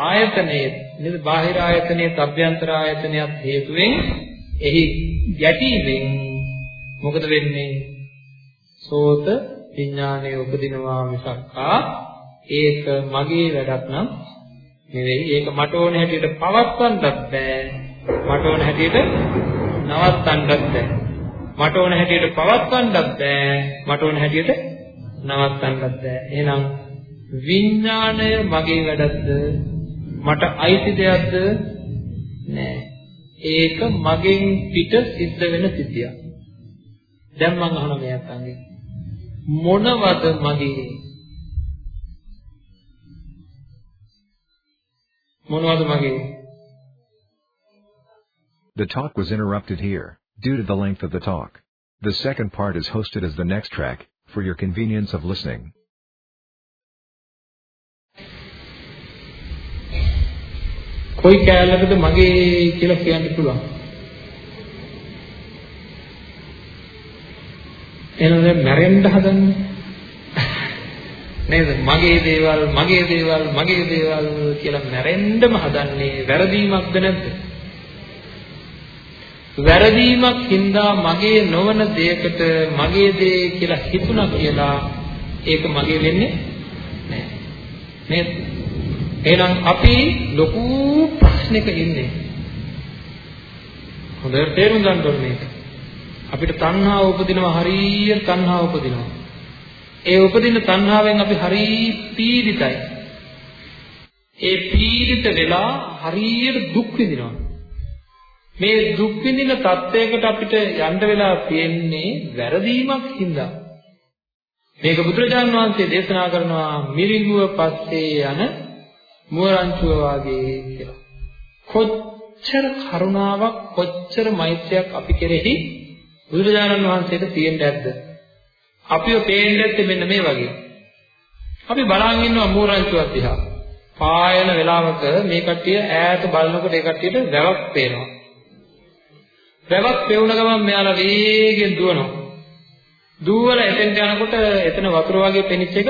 ආයතනයේ නේද? බාහිර ආයතනයේ අභ්‍යන්තර ආයතනයත් හේතුවෙන් එහි ගැටීමෙන් මොකද වෙන්නේ? සෝත විඥානය උපදිනවා මිසක්කා ඒක මගේ වැඩක් නම් නෙවෙයි. ඒක මට ඕන හැටියට පවත්වන්නත් බෑ. මට ඕන හැටියට නවත්තන්නත් බෑ. මට ඕන හැටියට පවත්වන්නත් බෑ. මට ඕන හැටියට නවත්තන්නත් බෑ. එහෙනම් විඥාණය මගේ වැඩක්ද? මට අයිති දෙයක්ද නෑ ඒක මගෙන් පිට සිද්ධ වෙන සිද්ධියක් දැන් මම අහන මෙයාට අංගේ මොනවද මගේ මොනවද මගේ The talk was interrupted here, due to the length of the talk. The second part is hosted as the next track, for your convenience of listening. කොයි කෑල්ලකද මගේ කියලා කියන්න පුළුවන්. එහෙනම් දැන් මැරෙන්න හදන්නේ. නේද? මගේ දේවල්, මගේ දේවල්, මගේ දේවල් කියලා මැරෙන්නම හදන්නේ වැරදීමක්ද නැද්ද? වැරදීමක් හින්දා මගේ නොවන දෙයකට මගේ දේ කියලා හිතුණා කියලා ඒක මගේ වෙන්නේ නැහැ. නේද? එහෙනම් අපි ලොකු ප්‍රශ්නයක ඉන්නේ. හොඳට තේරුම් ගන්න ඕනේ මේක. අපිට තණ්හාව උපදිනවා හරියට තණ්හාව උපදිනවා. ඒ උපදින තණ්හාවෙන් අපි හරි පීඩිතයි. ඒ පීඩිත වෙලා හරියට දුක් විඳිනවා. මේ දුක් විඳින තත්වයකට අපිට යන්න වෙලා තියෙන්නේ වැරදීමක් හින්දා. මේක බුදුරජාණන් වහන්සේ දේශනා කරනවා මිරිඟුව පස්සේ යන මුවරංචුව වාගේ කියලා. කොච්චර කරුණාවක් කොච්චර මෛත්‍රියක් අපි කෙරෙහි බුදුරජාණන් වහන්සේට තියෙන්න ඇද්ද? අපිව පේන්නේ නැත්තේ මෙන්න මේ වගේ. අපි බලන් ඉන්නවා මුවරංචුවක් දිහා. පායන වෙලාවක මේ කට්ටිය ඈත බලනකොට ඒ කට්ටියට වැවක් පේනවා. වැවක් පෙවුන ගමන් මෙයාලා වේගෙන් දුවනවා. දුවලා එතෙන්ට යනකොට එතන වතුර වගේ පෙනිච්ච එක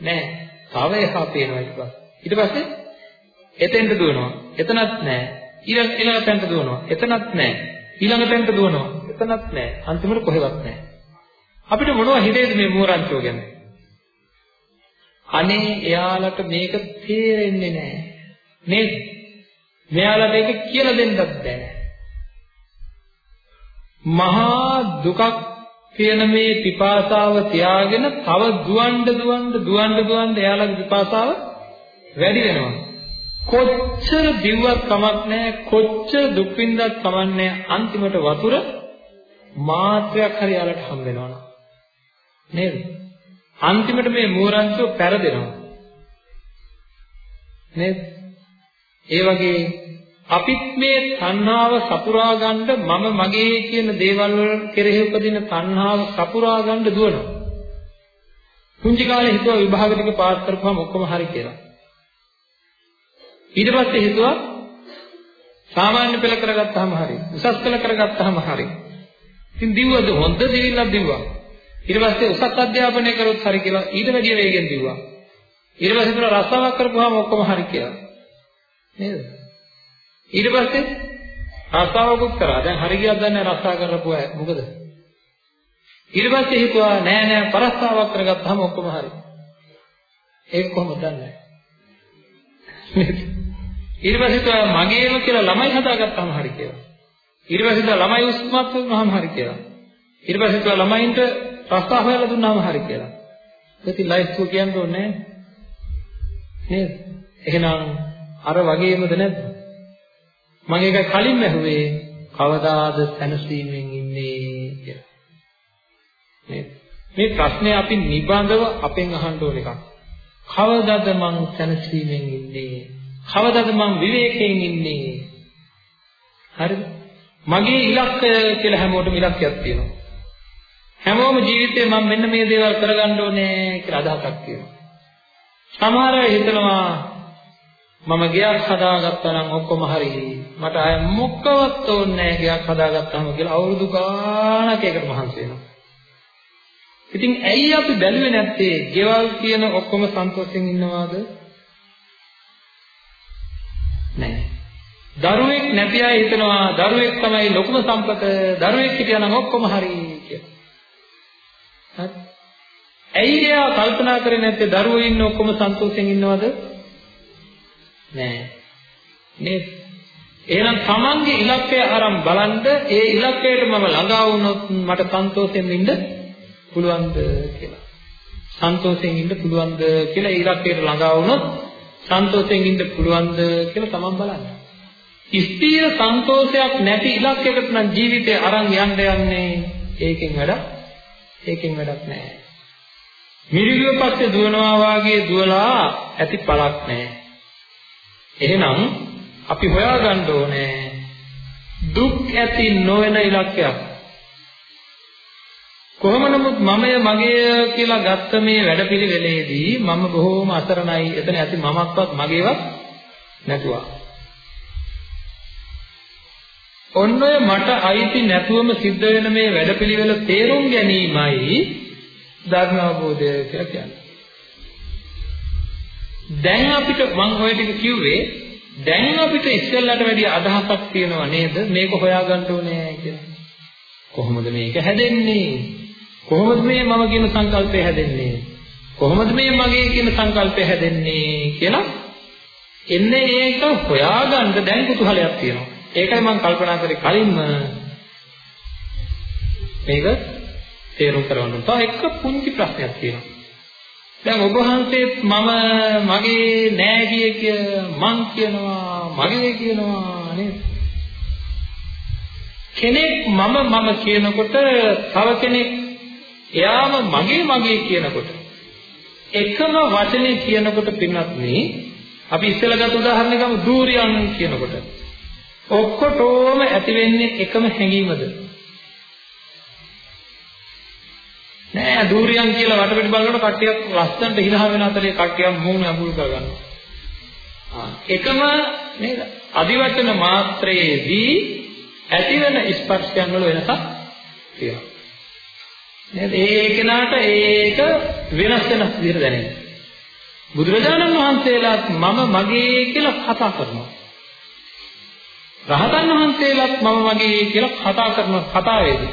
නැහැ. තව එහා පේනවා ඊට පස්සේ. ඊට පස්සේ එතෙන්ට දුවනවා. එතනත් නැහැ. ඊළඟ ඊළඟ තැනට දුවනවා. එතනත් නැහැ. ඊළඟ තැනට දුවනවා. එතනත් නැහැ. අන්තිමට කොහෙවත් නැහැ. අපිට මොනවද හිතේද මේ මෝරන්චෝ ගැන? අනේ එයාලට මේක තේරෙන්නේ නැහැ. නේද? මෙයාලට ඒක කියලා දෙන්නත් බෑ. මහා දුකක් කියන මේ පිපාසාව තියාගෙන තව දුවන්න දුවන්න දුවන්න දුවන්න එයාලගේ පිපාසාව වැඩි වෙනවා. කොච්චර දිව්වත් කමක් නැහැ කොච්චර දුක් විඳවත් කමක් නැහැ අන්තිමට වතුර මාත්‍රයක් හරි යාලට හම් වෙනවා නේද? අන්තිමට මේ මූරන්තුව පෙරදෙනවා. නේද? ඒ වගේ අපිත් මේ තණ්හාව සපුරා ගන්න මම මගේ කියන දේවල් වල කෙරෙහි උපදින තණ්හාව සපුරා ගන්න දුවනවා. කුංචි කාලේ හිතුවා විභාග ටික පාස් කරපුවම ඔක්කොම හරි කියලා. ඊට පස්සේ හිතුවා සාමාන්‍ය පෙළ කරගත්තාම හරි. උසස් පෙළ කරගත්තාම හරි. ඉතින් දිව්වද හොඳ දිවිල්ලක් දිව්වා. ඊට පස්සේ උසස් අධ්‍යාපනය කරොත් හරි කියලා ඊට වැඩිය වේගෙන් දිව්වා. ඊට පස්සේ හිතුවා රස්සාවක් කරපුවාම ඔක්කොම හරි කියලා. නේද? ඊට පස්සේ රස්සාවකුත් කරා. දැන් හරි ගියක් දන්නේ රස්සා කරපුව අය. මොකද? ඊට පස්සේ හිතුවා නෑ නෑ පරස්සාවක් කරගත්තාම ඔක්කොම හරි. ඒක කොහොමද දන්නේ? ඊට පස්සේ හිතුවා මගේම කියලා ළමයි හදාගත්තාම හරි කියලා. ඊට පස්සේ හිතුවා ළමයි උස්මත් වුණාම හරි කියලා. ඊට පස්සේ හිතුවා ළමයින්ට රස්සා හොයලා දුන්නාම හරි කියලා. ඉතින් ලයිස්තුව කියන්න ඕනේ නේද? එහෙනම් අර වගේමද නැද්ද? මම ඒක කලින් ඇහුවේ කවදාද සැනසීමෙන් ඉන්නේ කියලා. නේද? මේ ප්‍රශ්නේ අපි නිබඳව අපෙන් අහන්න ඕන එකක්. කවදාද මං සැනසීමෙන් ඉන්නේ? කවදාද මං විවේකයෙන් ඉන්නේ? හරිද? මගේ ඉලක්කය කියලා හැමෝටම ඉලක්කයක් තියෙනවා. හැමෝම ජීවිතේ මම මෙන්න මේ දේවල් කරගන්න ඕනේ කියලා අදහසක් තියෙනවා. සමහර අය හිතනවා මම ගයක් හදාගත්තා නම් ඔක්කොම හරි. මට අය මොකවත් ඕනේ නැහැ ගයක් හදාගත්තාම කියලා අවුරුදු ගාණක් ඒකට මහන්සි වෙනවා. ඉතින් ඇයි අපි බැලුවේ නැත්තේ ගෙවල් කියන ඔක්කොම සන්තෝෂෙන් ඉන්නවාද? නැහැ. දරුවෙක් නැති අය හිතනවා දරුවෙක් තමයි ලොකුම සම්පත දරුවෙක් හිටියනම් ඔක්කොම හරි කියලා. හරි. ඇයි එයා කල්පනා කරේ නැත්තේ දරුවෝ ඉන්න ඔක්කොම සන්තෝෂෙන් ඉන්නවද? නෑ. නේද? එහෙනම් තමන්ගේ ඉලක්කය අරන් බලන්න ඒ ඉලක්කයට මම ළඟා වුණොත් මට සන්තෝෂෙන් ඉන්න පුළුවන්ද කියලා. සන්තෝෂෙන් ඉන්න පුළුවන්ද කියලා ඉලක්කයට ළඟා වුණොත් සන්තෝෂෙන් ඉන්න පුළුවන්ද කියලා තමන් බලන්න. ස්ථීර සන්තෝෂයක් නැති ඉලක්කයකට නම් ජීවිතය අරන් යන්න යන්නේ ඒකෙන් වැඩක් ඒකෙන් වැඩක් නැහැ. මිරිගුව පස්සේ දුවනවා වාගේ දුවලා ඇති පළක් නැහැ. එහෙනම් අපි හොයාගන්න ඕනේ දුක් ඇති නොවන ඉලක්කයක්. කොහොම නමුත් මමය මගේය කියලා ගත්ත මේ වැඩපිළිවෙලේදී මම බොහෝම අසරණයි. එතන ඇති මමක්වත් මගේවත් නැතුවා. ඔන්න ඔය මට අයිති නැතුවම සිද්ධ වෙන මේ වැඩපිළිවෙල තේරුම් ගැනීමයි ධර්ම අවබෝධය කියලා කියන්නේ. දැන් අපිට මම ඔය ටික කිව්වේ දැන් අපිට ඉස්සෙල්ලට වැඩිය අදහසක් තියෙනව නේද මේක හොයාගන්න ඕනේ කියලා. කොහොමද මේක හැදෙන්නේ? කොහොමද මේ මම කියන සංකල්පය හැදෙන්නේ? කොහොමද මේ මගේ කියන සංකල්පය හැදෙන්නේ කියලා එන්නේ ඒක හොයාගන්න දැන් කුතුහලයක් තියෙනවා. ඒකයි මම කල්පනා කරේ කලින්ම මේක තේරුම් කරගන්න. තව එක පුංචි ප්‍රශ්නයක් තියෙනවා. දැන් ඔබ වහන්සේත් මම මගේ නෑ කිය කිය මං කියනවා මගේ කියනවා නේද? කෙනෙක් මම මම කියනකොට තව කෙනෙක් එයාම මගේ මගේ කියනකොට එකම වචනේ කියනකොට පින්වත් මේ අපි ඉස්සෙල්ලා ගත්ත උදාහරණයක් ගමු දූරියන් කියනකොට ඔක්කොටම ඇති වෙන්නේ එකම හැඟීමද? නෑ දූරියන් කියලා වටපිට බලනකොට කට්ටියක් ලස්සනට හිනා වෙන අතරේ කට්ටියක් මූණ අඹුල් කරගන්නවා. ආ එකම නේද? අදිවචන මාත්‍රයේදී ඇතිවන ස්පර්ශයන් වල වෙනසක් තියෙනවා. නේද? ඒ කෙනාට ඒක වෙනස් වෙනස් විදිහට දැනෙනවා. බුදුරජාණන් වහන්සේලාත් මම මගේ කියලා කතා කරනවා. රහතන් වහන්සේලාත් මම මගේ කියලා කතා කරන කතාවේදී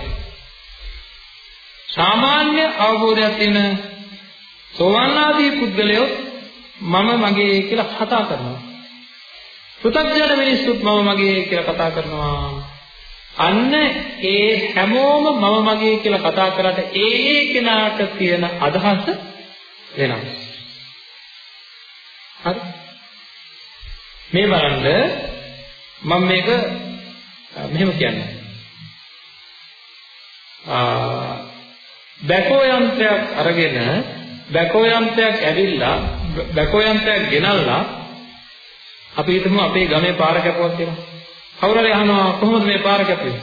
සාමාන්‍ය අවබෝධයක් තියෙන සෝවාන් ආදී පුද්ගලයෝ මම මගේ කියලා කතා කරනවා. පෘථග්ජන මිනිස්සුත් මම මගේ කියලා කතා කරනවා. අන්න ඒ හැමෝම මම මගේ කියලා කතා කරාට ඒ ඒ කෙනාට තියෙන අදහස වෙනස්. හරි. මේ බලන්න මම මේක මෙහෙම කියන්නේ. ආ බැකෝ යන්ත්‍රයක් අරගෙන බැකෝ යන්ත්‍රයක් ඇවිල්ලා බැකෝ යන්ත්‍රයක් ගෙනල්ලා අපි හිතමු අපේ ගමේ පාර කැපුවක් කියලා. කවුරු හරි අහනවා කොහොමද මේ පාර කැපුවේ?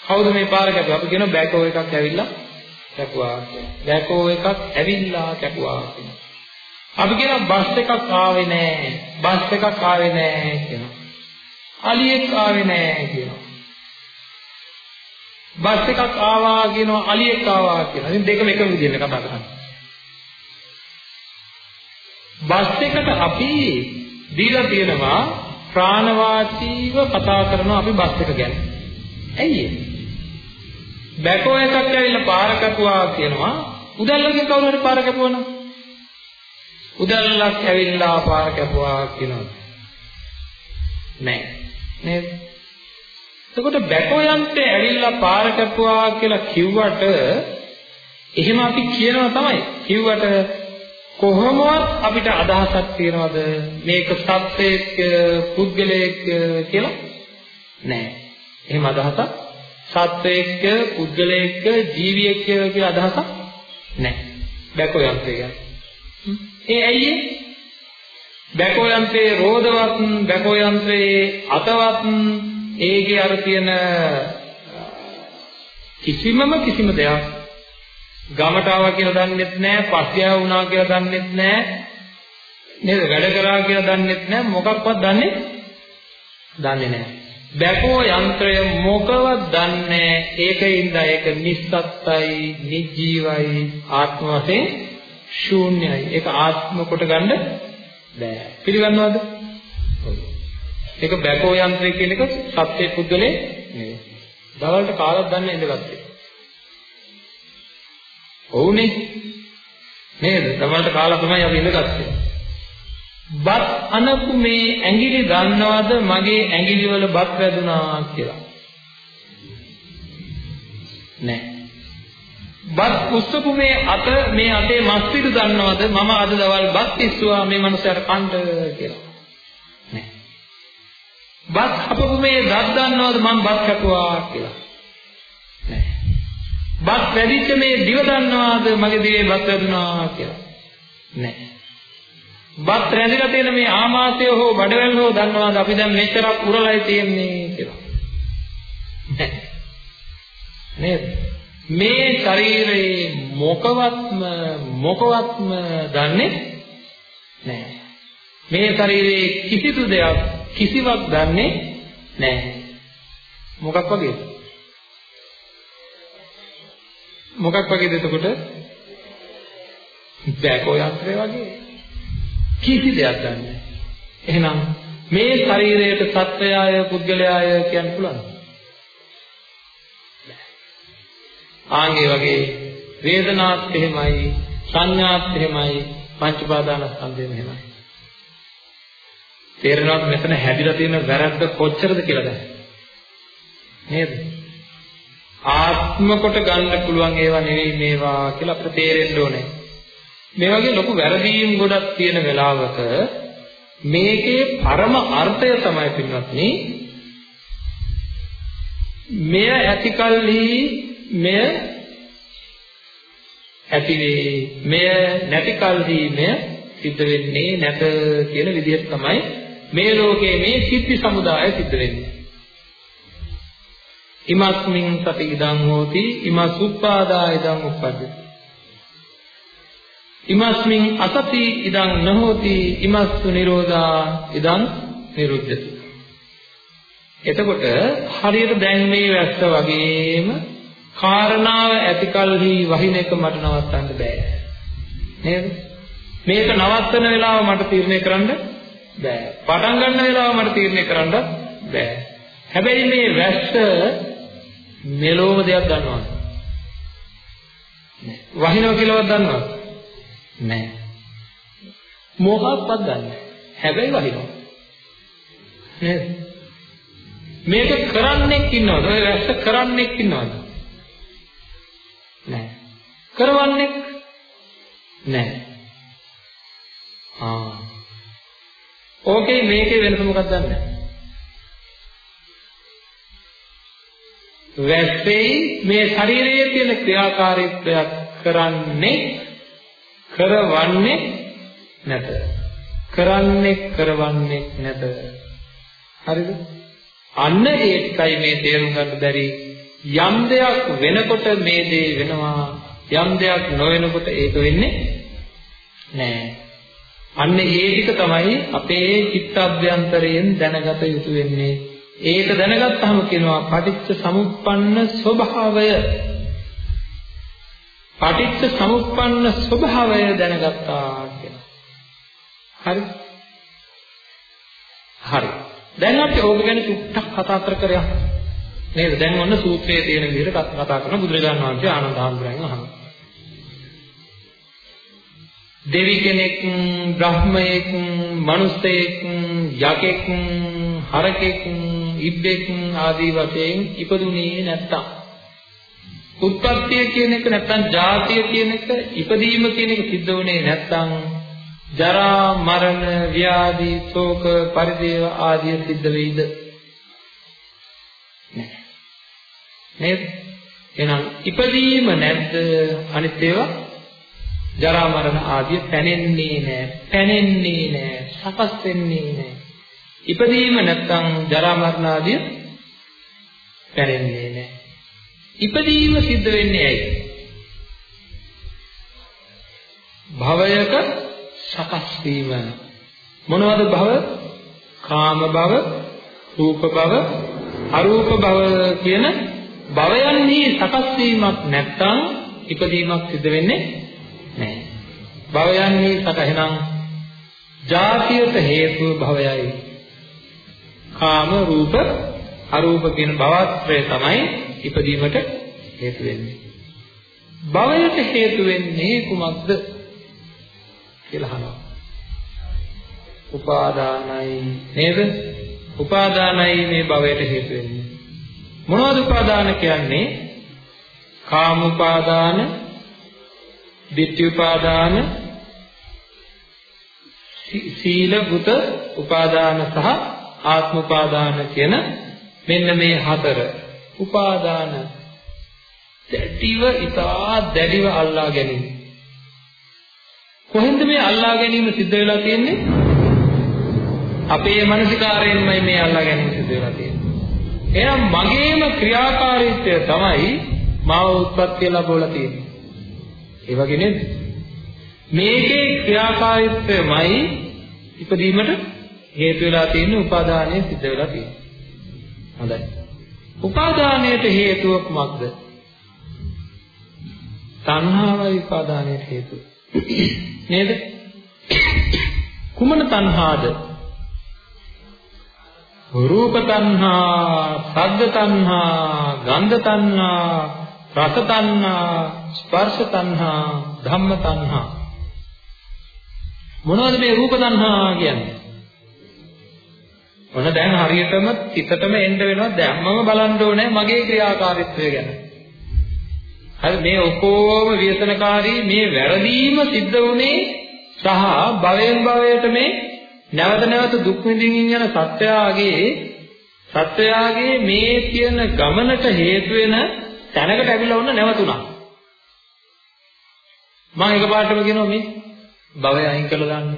කවුද මේ පාර කැපුවේ? අපි කියනවා බැකෝ එකක් ඇවිල්ලා කැපුවා කියලා. බැකෝ එකක් ඇවිල්ලා කැපුවා කියලා. අපි කියනවා බස් එකක් ආවේ නෑ. බස් එකක් ආවේ නෑ කියනවා. අලියෙක් ආවේ නෑ කියනවා. බස් එකක් ආවා කියනවා අලියෙක් ආවා කියලා. ඉතින් දෙකම එකම විදිහට කතා කරන්නේ. බස් එකට අපි දීලා තියෙනවා ප්‍රාණවාචීව කතා කරනවා අපි බස් එක ගැන. ඇයි ඒ? බැකෝ එකක් ඇවිල්ලා පාර කැපුවා කියනවා උදැල්ලකින් කවුරු හරි පාර කැපුවනම් උදැල්ලක් ඇවිල්ලා පාර කැපුවා කියනවා නෑ නේද එතකොට බැකෝ යන්ත්‍රය ඇවිල්ලා පාර කැපුවා කියලා කිව්වට එහෙම අපි කියනවා තමයි. කිව්වට කොහොමවත් අපිට අදහසක් තියනවද මේක සත්‍යයක් පුද්ගලයෙක් කියලා? නෑ. එහෙම අදහසක් සත්‍යයක් පුද්ගලයෙක් ජීවියෙක් කියලා අදහසක් නෑ. බැකෝ යන්ත්‍රය. ඒ ඇයි බැකෝ යන්ත්‍රයේ රෝදවත් බැකෝ යන්ත්‍රයේ අතවත් ඒකේ අර තියෙන කිසිමම කිසිම දෙයක් ගමට ආවා කියලා දන්නෙත් නැහැ, පස්සේ වුණා කියලා දන්නෙත් නැහැ. නේද? වැඩ කරා කියලා දන්නෙත් නැහැ, මොකක්වත් දන්නේ දන්නේ නැහැ. බැකෝ යන්ත්‍රය මොකවත් දන්නේ ඒකින්ද ඒක නිස්සත්තයි, නිජීවයි, ආත්ම වශයෙන් ශූන්‍යයි. ඒක ආත්ම කොට ගන්න බෑ. පිළිගන්නවද? ඒක බැකෝ යන්ත්‍රය කියන එක සත්‍ය පුද්ගලේ නෙවෙයි. දවල්ට කාලක් ගන්න ඉඳගත්තේ. ඔව්නේ. නේද? දවල්ට කාලා තමයි අපි ඉඳගත්තේ. බත් අනපු මේ ඇඟිලි ගන්නවද මගේ ඇඟිලි වල බත් වැදුනා කියලා? නෑ. බත් උස්සපු මේ අත මේ අතේ මස් පිටු දන්නවද මම අද දවල් බත් ඉස්සුවා මේ මනුස්සයාට කන්න කියලා? නෑ. බත් හපපු මේ දත් දන්නවද මම බත් කපුවා කියලා? නෑ. බත් වැඩිච්ච මේ දිව දන්නවද මගේ දිවේ බත් වැදුනා කියලා? නෑ. බත් රැඳිලා තියෙන මේ ආමාශය හෝ බඩවැල් හෝ දන්නවද අපි දැන් මෙච්චරක් උරලයි තියෙන්නේ කියලා? නෑ. නේද? මේ ශරීරයේ මොකවත්ම මොකවත්ම දන්නේ නැහැ. මේ ශරීරයේ කිසිදු දෙයක් කිසිවක් දන්නේ නැහැ. මොකක් වගේද? මොකක් වගේද එතකොට? බෑකෝ යන්ත්‍රය වගේ. කිසි දෙයක් දන්නේ නැහැ. එහෙනම් මේ ශරීරයට සත්වයාය පුද්ගලයාය කියන්න පුළුවන්ද? ආන්ගේ වගේ වේදනාත් එහෙමයි සංඥාත් එහෙමයි පංච උපාදානස්කන්ධයම එහෙමයි තේරෙනවද මෙතන හැදිලා තියෙන වැරද්ද කොච්චරද කියලා දැන් නේද ආත්ම කොට ගන්න පුළුවන් ඒවා නෙවෙයි මේවා කියලා අපිට තේරෙන්න ඕනේ. මේ වගේ ලොකු වැරදීම් ගොඩක් තියෙන වෙලාවක මේකේ පරම අර්ථය තමයි පින්වත්නි මෙය ඇතිකල්හි මෙය ඇති වේ මෙය නැති කල්හි මෙය සිද්ධ වෙන්නේ නැත කියන විදිහට තමයි මේ ලෝකයේ මේ සිද්ධි සමුදාය සිද්ධ වෙන්නේ. ඉමස්මින් සති ඉදං හෝති ඉමස් උප්පාදා ඉදං උප්පද්දති ඉමස්මින් අසති ඉදං නහෝති ඉමස්සු නිරෝධා ඉදං නිරුද්ධති එතකොට හරියට දැන් මේ වැස්ස වගේම කාරණාව ඇතිකල්හි වහින එක මට නවත්තන්න බෑ. නේද? මේක නවත්තන වෙලාව මට තීරණය කරන්න බෑ. පටන් ගන්න වෙලාව මට තීරණය කරන්න බෑ. හැබැයි මේ වැස්ස මෙලොවම දෙයක් දන්නවද? නෑ. වහිනවා කියලාවත් දන්නවද? නෑ. මොකක්වත් දන්නේ හැබැයි වහිනවා. නේද? මේක කරන්නෙක් ඉන්නවද? ඔය වැස්ස කරන්නෙක් ඉන්නවද? නැහැ. කරවන්නේ නැහැ. ආ. ඕකේ මේකේ වෙනස මොකක්ද දන්නේ? වැස්සේ මේ ශරීරයේ තියෙන ක්‍රියාකාරීත්වයක් කරන්නේ කරවන්නේ නැත. කරන්නේ කරවන්නේ නැත. හරිද? අන්න ඒකයි මේ තේරුම් ගන්න බැරි යම් දෙයක් වෙනකොට මේ දේ වෙනවා යම් දෙයක් නොවෙනකොට ඒක වෙන්නේ නෑ අන්න ඒ ටික තමයි අපේ චිත්තඅභ්‍යන්තරයෙන් දැනගත යුතු වෙන්නේ ඒක දැනගත්තාම කියනවා පටිච්ච සමුප්පන්න ස්වභාවය පටිච්ච සමුප්පන්න ස්වභාවය දැනගත්තා කියලා හරි හරි දැන් අපි ඕක ගැන ටිකක් කතා කර කර යමු නේද? දැන් ඔන්න සූත්‍රයේ තියෙන විදිහට කතා කරන බුදුරජාණන් වහන්සේ ආනන්ද හාමුදුරන්ගෙන් අහනවා. දෙවි කෙනෙක්, බ්‍රහ්මයෙක්, මනුස්සයෙක්, යකෙක්, හරකෙක්, ඉබ්බෙක් ආදී වශයෙන් ඉපදුනේ නැත්තම්. උත්පත්තිය කියන එක නැත්තම් ජාතිය කියන එක ඉපදීම කියන එක සිද්ධ වුණේ නැත්තම් ජරා මරණ ව්‍යාධි ශෝක පරිදේව ආදී සිද්ධ වෙයිද? නේද? එහෙනම් ඉපදීම නැද්ද? අනිත් ඒවා ජරා මරණ ආදී පැනෙන්නේ නැහැ පැනෙන්නේ නැහැ සකස් වෙන්නේ නැහැ ඉපදීම නැත්නම් ජරා මරණ ආදී පැනෙන්නේ නැහැ ඉපදීම සිද්ධ වෙන්නේ ඇයි භවයක සකස් වීම මොනවද භව කාම භව රූප භව අරූප භව කියන භවයන්හි සකස් වීමක් නැත්නම් ඉපදීමක් සිද්ධ වෙන්නේ නැහැ. භවයන්හි සක එහෙනම් ජාතියට හේතුව භවයයි. කාම රූප අරූප කියන භවත්‍රය තමයි ඉපදීමට හේතු වෙන්නේ. භවයට හේතු වෙන්නේ කුමක්ද කියලා අහනවා. උපාදානයි නේද? උපාදානයි මේ භවයට හේතු වෙන්නේ. මොනවද උපාදාන කියන්නේ? කාම උපාදාන, ditthi උපාදාන, සීල බුත උපාදාන සහ ආත්ම උපාදාන කියන මෙන්න මේ හතර. උපාදාන දැඩිව ඉතා දැඩිව අල්ලා ගැනීම. කොහෙන්ද මේ අල්ලා ගැනීම සිද්ධ වෙලා තියෙන්නේ? අපේ මානසිකාරයෙන්මයි මේ අල්ලා ගැනීම සිද්ධ වෙලා තියෙන්නේ. එහෙනම් මගේම ක්‍රියාකාරීත්වය තමයි මාව උත්පත්ති ලැබවලා තියෙන්නේ. ඒ වගේ නේද? මේකේ ක්‍රියාකාරීත්වයමයි ඉපදීමට හේතු වෙලා තියෙන උපාදානය සිද්ධ වෙලා තියෙන්නේ. හොඳයි. උපාදානයට හේතුව කුමක්ද? තණ්හාවයි උපාදානයට හේතුව. නේද? කුමන තණ්හාද? රූප තණ්හා, ශබ්ද තණ්හා, ගන්ධ තණ්හා, රස තණ්හා, ස්පර්ශ තණ්හා, ධම්ම තණ්හා. මොනවද මේ රූප තණ්හා කියන්නේ? ඔන්න දැන් හරියටම සිතටම එන්න වෙනවා දැම්මම බලන්න ඕනේ මගේ ක්‍රියාකාරීත්වය ගැන. හරි මේ ඔක්කොම ව්‍යසනකාරී මේ වැරදීම සිද්ධ වුණේ සහ භවයෙන් භවයට මේ නැවත නැවත දුක් විඳින්න යන සත්‍යයගේ සත්‍යයගේ මේ කියන ගමනට හේතු වෙන තැනකට ඇවිල්ලා ඔන්න නැවතුණා. මම එකපාරටම කියනවා මේ භවය අයින් කරලා දාන්න.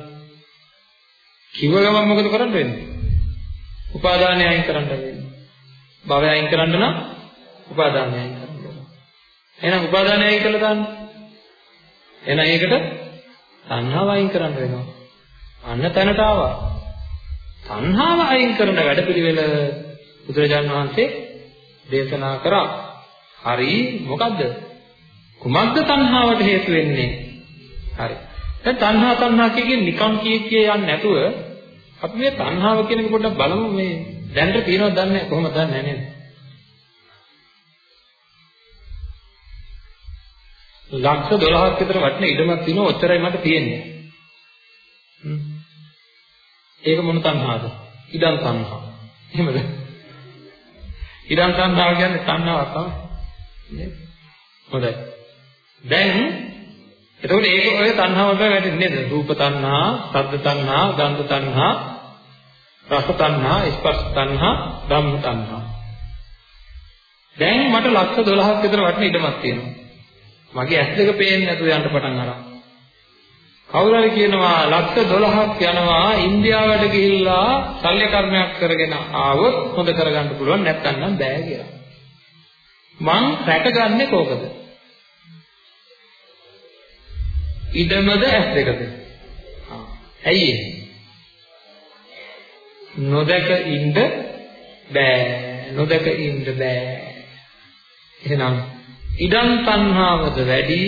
කිව්ව ගමන් මොකද කරන්න වෙන්නේ? උපාදානය අයින් කරන්න වෙන්නේ. භවය අයින් කරන්න නම් උපාදානය අයින් කරන්න ඕන. එහෙනම් උපාදානය අයින් කළා දාන්න. එහෙනම් ඒකට තණ්හාව අයින් කරන්න වෙනවා. අන්න තැනට ආවා. තණ්හාව අයින් කරන වැඩපිළිවෙල බුදුරජාන් වහන්සේ දේශනා කරා. හරි මොකද්ද? කුමක්ද තණ්හාවට හේතු වෙන්නේ? හරි. දැන් තණ්හා තණ්හා කියකින් නිකම් කිය කිය යන්නේ නැතුව අපි මේ තණ්හාව කියන එක පොඩ්ඩක් බලමු මේ දැනට තියෙනවද දන්නේ නැහැ කොහොමද දන්නේ නේද? ලක්ෂ 12ක් විතර වටින ඉඩමක් තියෙනවා ඔච්චරයි මට තියෙන්නේ. ඒක මොන තණ්හාවද? ඉඩම් තණ්හාව. එහෙමද? ඉඩම් තණ්හාව කියන්නේ තණ්හාවක් තමයි. හොඳයි. දැන් එතකොට ඒක ඔය තණ්හාවට වැටෙන්නේ නේද? රූප තණ්හා, ශබ්ද තණ්හා, ගන්ධ තණ්හා, රස තණ්හා, ස්පර්ශ තණ්හා, ධම්ම තණ්හා. දැන් මට ලක්ෂ 12ක් විතර වටින ඉඩමක් තියෙනවා. මගේ ඇස් දෙක පේන්නේ නැතුව යන්න පටන් අරන්. කවුරු හරි කියනවා ලක්ෂ 12ක් යනවා ඉන්දියාවට ගිහිල්ලා ශල්‍ය කර්මයක් කරගෙන ආවොත් හොඳ කරගන්න පුළුවන් නැත්නම් නම් බෑ කියලා. මං රැකගන්නේ කෝකද? ඉඩමද ඇස් දෙකද? ඇයි නොදක ඉන්න බෑ. නොදක ඉන්න බෑ. එහෙනම් ඉඩම් තණ්හාවද වැඩි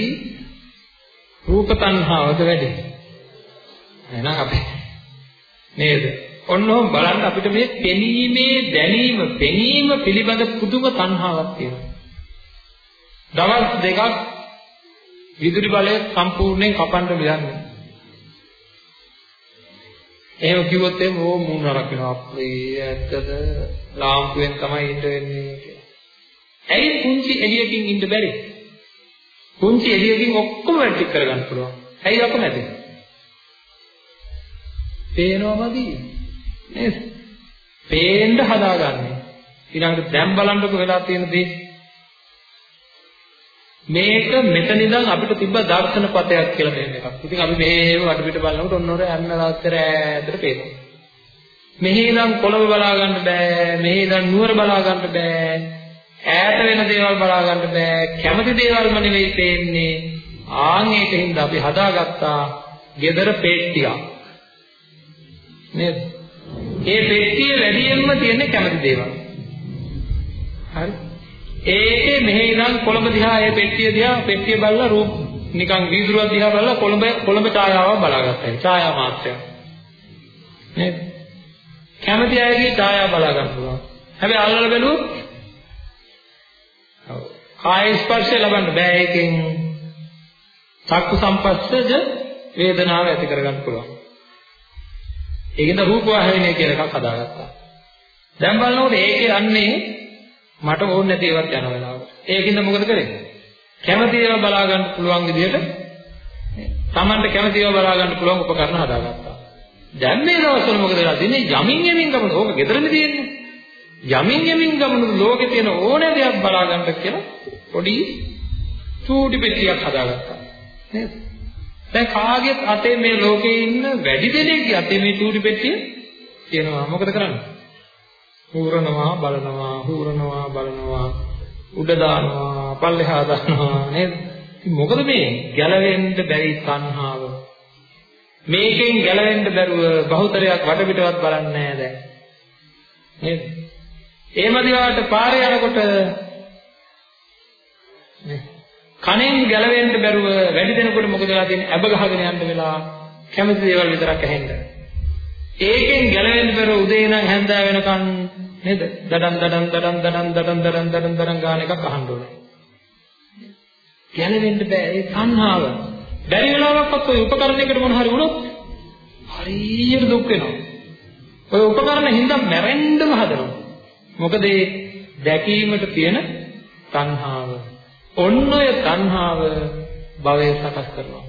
රූප තණ්හාවද වැඩි? එහෙනම් අපි නේද? ඔන්නෝම බලන්න අපිට මේ පෙනීමේ දැනීම පෙනීම පිළිබඳ පුදුම තණ්හාවක් තියෙනවා. දවස් දෙකක් විදුලි බලය සම්පූර්ණයෙන් කපන්න බියන්නේ. එහෙම කිව්වොත් එහෙම ඕ මූණ නරක වෙනවා. අපේ ඇත්තද ලාම්පුවෙන් තමයි ඉන්න වෙන්නේ කියලා. ඇයි කුංචි එළියකින් ඉන්න බැරි? කුංචි එළියකින් ඔක්කොම ටික කරගන්න පුළුවන්. ඇයි අප නැති? පේනවමදි නේද? පේන්න හදාගන්නේ. ඊළඟට දැන් බලන්නකො වෙලා තියෙන දේ මේක මෙතන ඉඳන් අපිට තිබ්බ දර්ශන පතයක් කියලා මෙන්න එකක්. ඉතින් අපි මෙහෙම වටපිට බලනකොට ඔන්න ඔර යන්න රාත්‍තර ඈතට පේනවා. මෙහි ඉඳන් කොළඹ බලා ගන්න බෑ. මෙහි ඉඳන් නුවර බලා ගන්න බෑ. ඈත වෙන දේවල් බලා ගන්න බෑ. කැමති දේවල්ම නෙවෙයි පේන්නේ. ආන් ඒකින්ද අපි හදාගත්තා gedara පෙට්ටියක්. නේද? ඒ පෙට්ටිය වැඩියෙන්ම තියෙන්නේ කැමති දේවල්. හරි? ඒකේ මෙහෙ ඉඳන් කොළඹ දිහා ඒ පෙට්ටිය දිහා පෙට්ටිය බලලා රූප නිකන් වීදුරුවක් දිහා බලලා කොළඹ කොළඹ ඡායාවක් බලාගත්තා. ඡායා මාත්‍රයක්. නේද? කැමති අයගේ ඡායාව බලා ගන්න පුළුවන්. හැබැයි අල්ලලා බැලුවොත් ඔව් කාය ස්පර්ශය ලබන්න බෑ ඒකෙන් චක්කු සම්පස්සජ වේදනාව ඇති කරගන්න පුළුවන්. ඒකෙන්ද රූප වාහිනිය කියලා එකක් හදාගත්තා. දැන් බලනකොට ඒකේ යන්නේ මට ඕනේ නැති ඒවත් යන වෙලාවට. ඒකින්ද මොකද කරන්නේ? කැමති ඒවා බලා ගන්න පුළුවන් විදිහට Tamanට කැමති ඒවා බලා ගන්න පුළුවන් උපකරණ හදාගත්තා. දැන් මේ දවස්වල මොකද වෙලා තියෙන්නේ? යමින් යමින් ගමන ඕක ගෙදරනේ තියෙන්නේ. යමින් යමින් ගමන ලෝකේ තියෙන ඕනෑ දෙයක් බලා ගන්න කියලා පොඩි චූටි පෙට්ටියක් හදාගත්තා. නේද? දැන් කාගෙත් අතේ මේ ලෝකේ ඉන්න වැඩි දෙනෙක්ගේ අතේ මේ චූටි පෙට්ටිය තියෙනවා. මොකද කරන්නේ? හූරනවා බලනවා හූරනවා බලනවා උඩ දානවා පල්ලෙහා දානවා නේද? මොකද මේ ගැලවෙන්න බැරි තණ්හාව? මේකෙන් ගැලවෙන්න බැරුව බහුතරයක් වටපිටවත් බලන්නේ නැහැ දැන්. නේද? එහෙම දිවාට පාරේ යනකොට කණෙන් ගැලවෙන්න බැරුව වැඩි දෙනකොට මොකද වෙලා තියෙන්නේ? ඇබ ගහගෙන යන්න වෙලා කැමති දේවල් විතරක් ඇහෙන්න. ඒකෙන් ගැලවෙන්න බැරුව උදේ ඉඳන් හැන්දෑ වෙනකන් නේද? දඩම් දඩම් දඩම් දඩම් දඩම් දඩම් දඩම් දඩම් ගාන එකක් අහන්න ඕනේ. ගැලවෙන්න බෑ ඒ තණ්හාව. බැරි වෙලාවක්වත් ඔය උපකරණයකට මොන හරි වුණොත් හරියට දුක් වෙනවා. ඔය උපකරණ හින්දා මැරෙන්නම හදනවා. මොකද ඒ දැකීමට තියෙන තණ්හාව. ඔන්න ඔය තණ්හාව භවය සකස් කරනවා.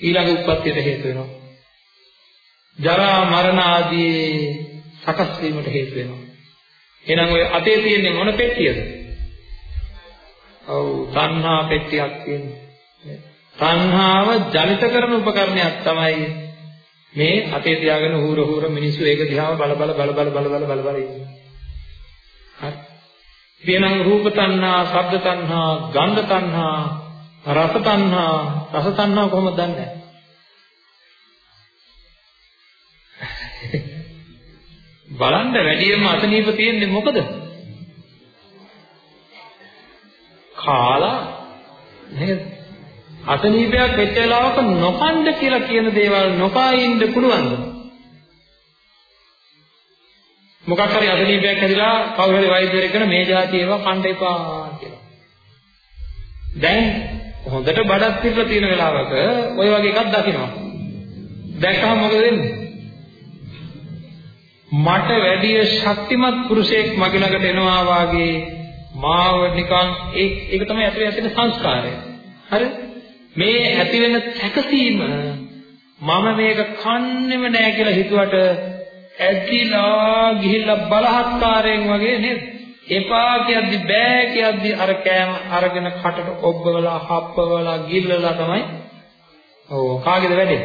ඊළඟ උප්පත්තියට හේතු වෙනවා. ජරා මරණ ආදී සකස් වීමට හේතු වෙනවා. එහෙනම් ඔය අතේ තියෙන්නේ මොන පෙට්ටියද? ඔව් තණ්හා පෙට්ටියක් තියෙනවා. තණ්හාව ජනිත කරන උපකරණයක් තමයි මේ අතේ තියාගෙන හූර හූර මිනිස්සු ඒක දිහාම බල බල බල බල බල බල බල බල ඉන්නේ. හරි. එහෙනම් රූප තණ්හා, ශබ්ද තණ්හා, ගන්ධ තණ්හා, රස තණ්හා, රස තණ්හා කොහොමද දන්නේ? බලන්න වැඩියෙන්ම අසනීප තියෙන්නේ මොකද? කාලා නේද? අසනීපයක් වෙච්ච වෙලාවක නොකණ්ඩ කියලා කියන දේවල් නොකා ඉන්න පුළුවන්ද? මොකක් හරි අසනීපයක් ඇතිලා කවුරු හරි වෛද්‍යවරයෙක් කරන මේ જાති ඒවා කණ්ඩ එපා කියලා. දැන් හොඳට බඩත් පිරලා තියෙන වෙලාවක ওই වගේ එකක් දකිනවා. දැක්කම මොකද වෙන්නේ? මට වැඩිය ශක්තිමත් පුරුෂයෙක් මගේ ළඟට එනවා වාගේ මාව නිකන් ඒක ඒක තමයි ඇතුලේ ඇතිවෙන සංස්කාරය. හරි? මේ ඇති වෙන සැකසීම මම මේක කන්නේම නෑ කියලා හිතුවට ඇදිලා ගිහිල්ලා බලහත්කාරයෙන් වගේ නේද? එපා කියද්දි බෑ කියද්දි අර කෑම අරගෙන කටට ඔබ්බවලා හප්පවලා ගිල්ලලා තමයි ඔව් කාගේද වැඩේ?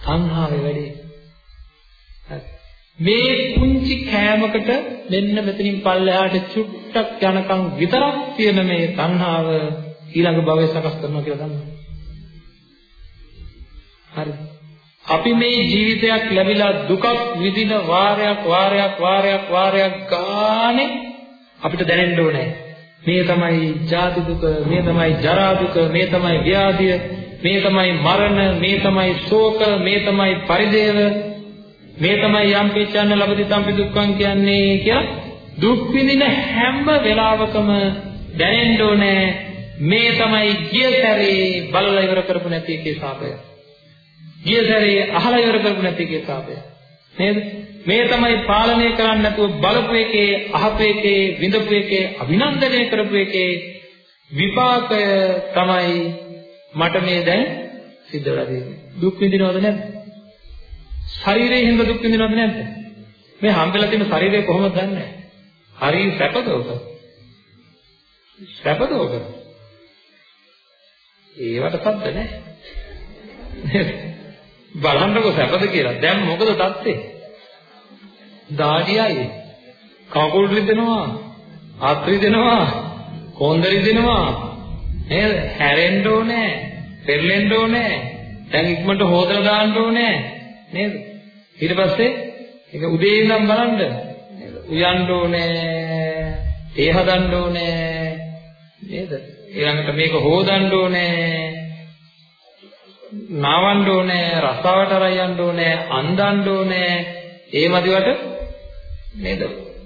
සංහාවේ වැඩේ. මේ කුංචි කෑමකට මෙන්න මෙතනින් පල්ලෙහාට චුට්ටක් යනකම් විතරක් තියෙන මේ තණ්හාව ඊළඟ භවයේ සකස් කරනවා කියලා දන්නවා. හරි. අපි මේ ජීවිතයක් ලැබිලා දුකක් විඳින වාරයක් වාරයක් වාරයක් වාරයක් ගානේ අපිට දැනෙන්න ඕනේ. මේ තමයි ජාති දුක, මේ තමයි ජරා දුක, මේ තමයි ව්‍යාධිය, මේ තමයි මරණ, මේ තමයි ශෝක, මේ තමයි පරිදේව මේ තමයි යම් පිච්ඡන්න ලබති තම්පි දුක්ඛං කියන්නේ කියලා දුක් විඳින හැම වෙලාවකම දැනෙන්න ඕනේ මේ තමයි ගිය සැරේ බලලා ඉවර කරපු නැති එකේ සාපය. ගිය සැරේ අහලා ඉවර කරපු නැති එකේ සාපය. නේද? මේ තමයි පාලනය කරන්න නැතුව බලපු එකේ අහපු එකේ විඳපු එකේ අභිනන්දනය කරපු එකේ විපාකය තමයි මට මේ දැන් සිද්ධ වෙලා තියෙන්නේ. දුක් විඳිනවද නැද්ද? ශරීරයෙන් හින්දා දුක් විඳිනවද නැද්ද? මේ හම්බෙලා තියෙන ශරීරය කොහොමද දන්නේ? හරි සැපද ඔක? සැපද ඔක? ඒවට සද්ද නැහැ. බලන්නකෝ සැපද කියලා. දැන් මොකද තත්ත්වේ? දාඩියයි. කකුල් රිදෙනවා. අත් රිදෙනවා. කොන්ද රිදෙනවා. නේද? හැරෙන්න ඕනේ. පෙරලෙන්න ඕනේ. දැන් ඉක්මනට හොදලා දාන්න ඕනේ. නේද? ඊට පස්සේ ඒක උදේ ඉඳන් බලන්න නේද? උයන්න ඕනේ, තේ හදන්න ඕනේ නේද? ඊළඟට මේක හොදන්න ඕනේ, නාවන්න ඕනේ, රස්සාවට අරන් යන්න ඕනේ, අන්දන්න ඕනේ. ඒ මදිවට නේද?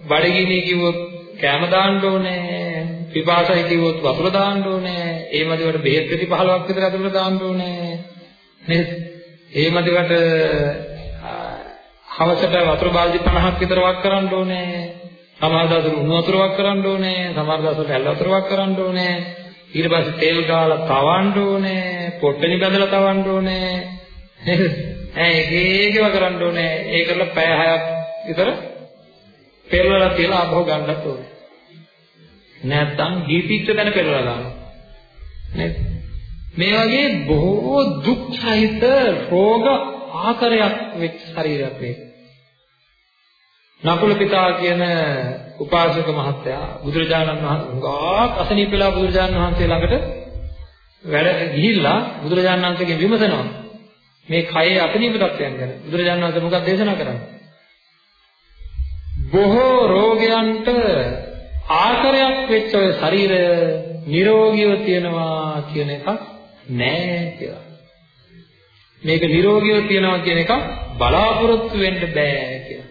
බඩගිනි කිව්වොත් කැම දාන්න ඕනේ. පිපාසයි කිව්වොත් වතුර දාන්න ඕනේ. ඒ මදිවට බෙහෙත් පෙති 15ක් විතර අතුරට දාන්න ඕනේ. නේද? ඒ මදිවට හවසට වතුර බාල්දි 50ක් විතර වක් කරන්න ඕනේ. සමහර දවසට උණු වතුර වක් කරන්න ඕනේ. සමහර දවසට ඇල් වතුර වක් කරන්න ඕනේ. ඊට පස්සේ තෙල් ගාලා තවන්න ඕනේ. පොට්ටනි බදලා තවන්න ඕනේ. නේද? ඈ එක එකව කරන්න ඕනේ. ඒකල පැය 6ක් විතර පෙරලලා තියලා ආපහු ගන්නත් ඕනේ. නැත්තම් ගීපිච්ච තැන පෙරලලා දානවා. නේද? මේ වගේ බොහෝ දුක් සහිත රෝග ආකාරයක් වෙච්ච ශරීරයක් මේක. නකුල පිතා කියන උපාසක මහත්තයා බුදුරජාණන් වහන්සේ උගාක් අසනීප වෙලා බුදුරජාණන් වහන්සේ ළඟට වැඩ ගිහිල්ලා බුදුරජාණන් වහන්සේගෙන් විමසනවා. මේ කයේ අසනීප තත්ත්වයන් ගැන. බුදුරජාණන් වහන්සේ මොකක්ද දේශනා කරන්නේ? බොහෝ රෝගයන්ට ආකාරයක් වෙච්ච ඔය ශරීරය නිරෝගීව තියනවා කියන එකක් නෑ කියලා. මේක නිරෝගීව තියනවා කියන එක බලාපොරොත්තු වෙන්න බෑ කියලා.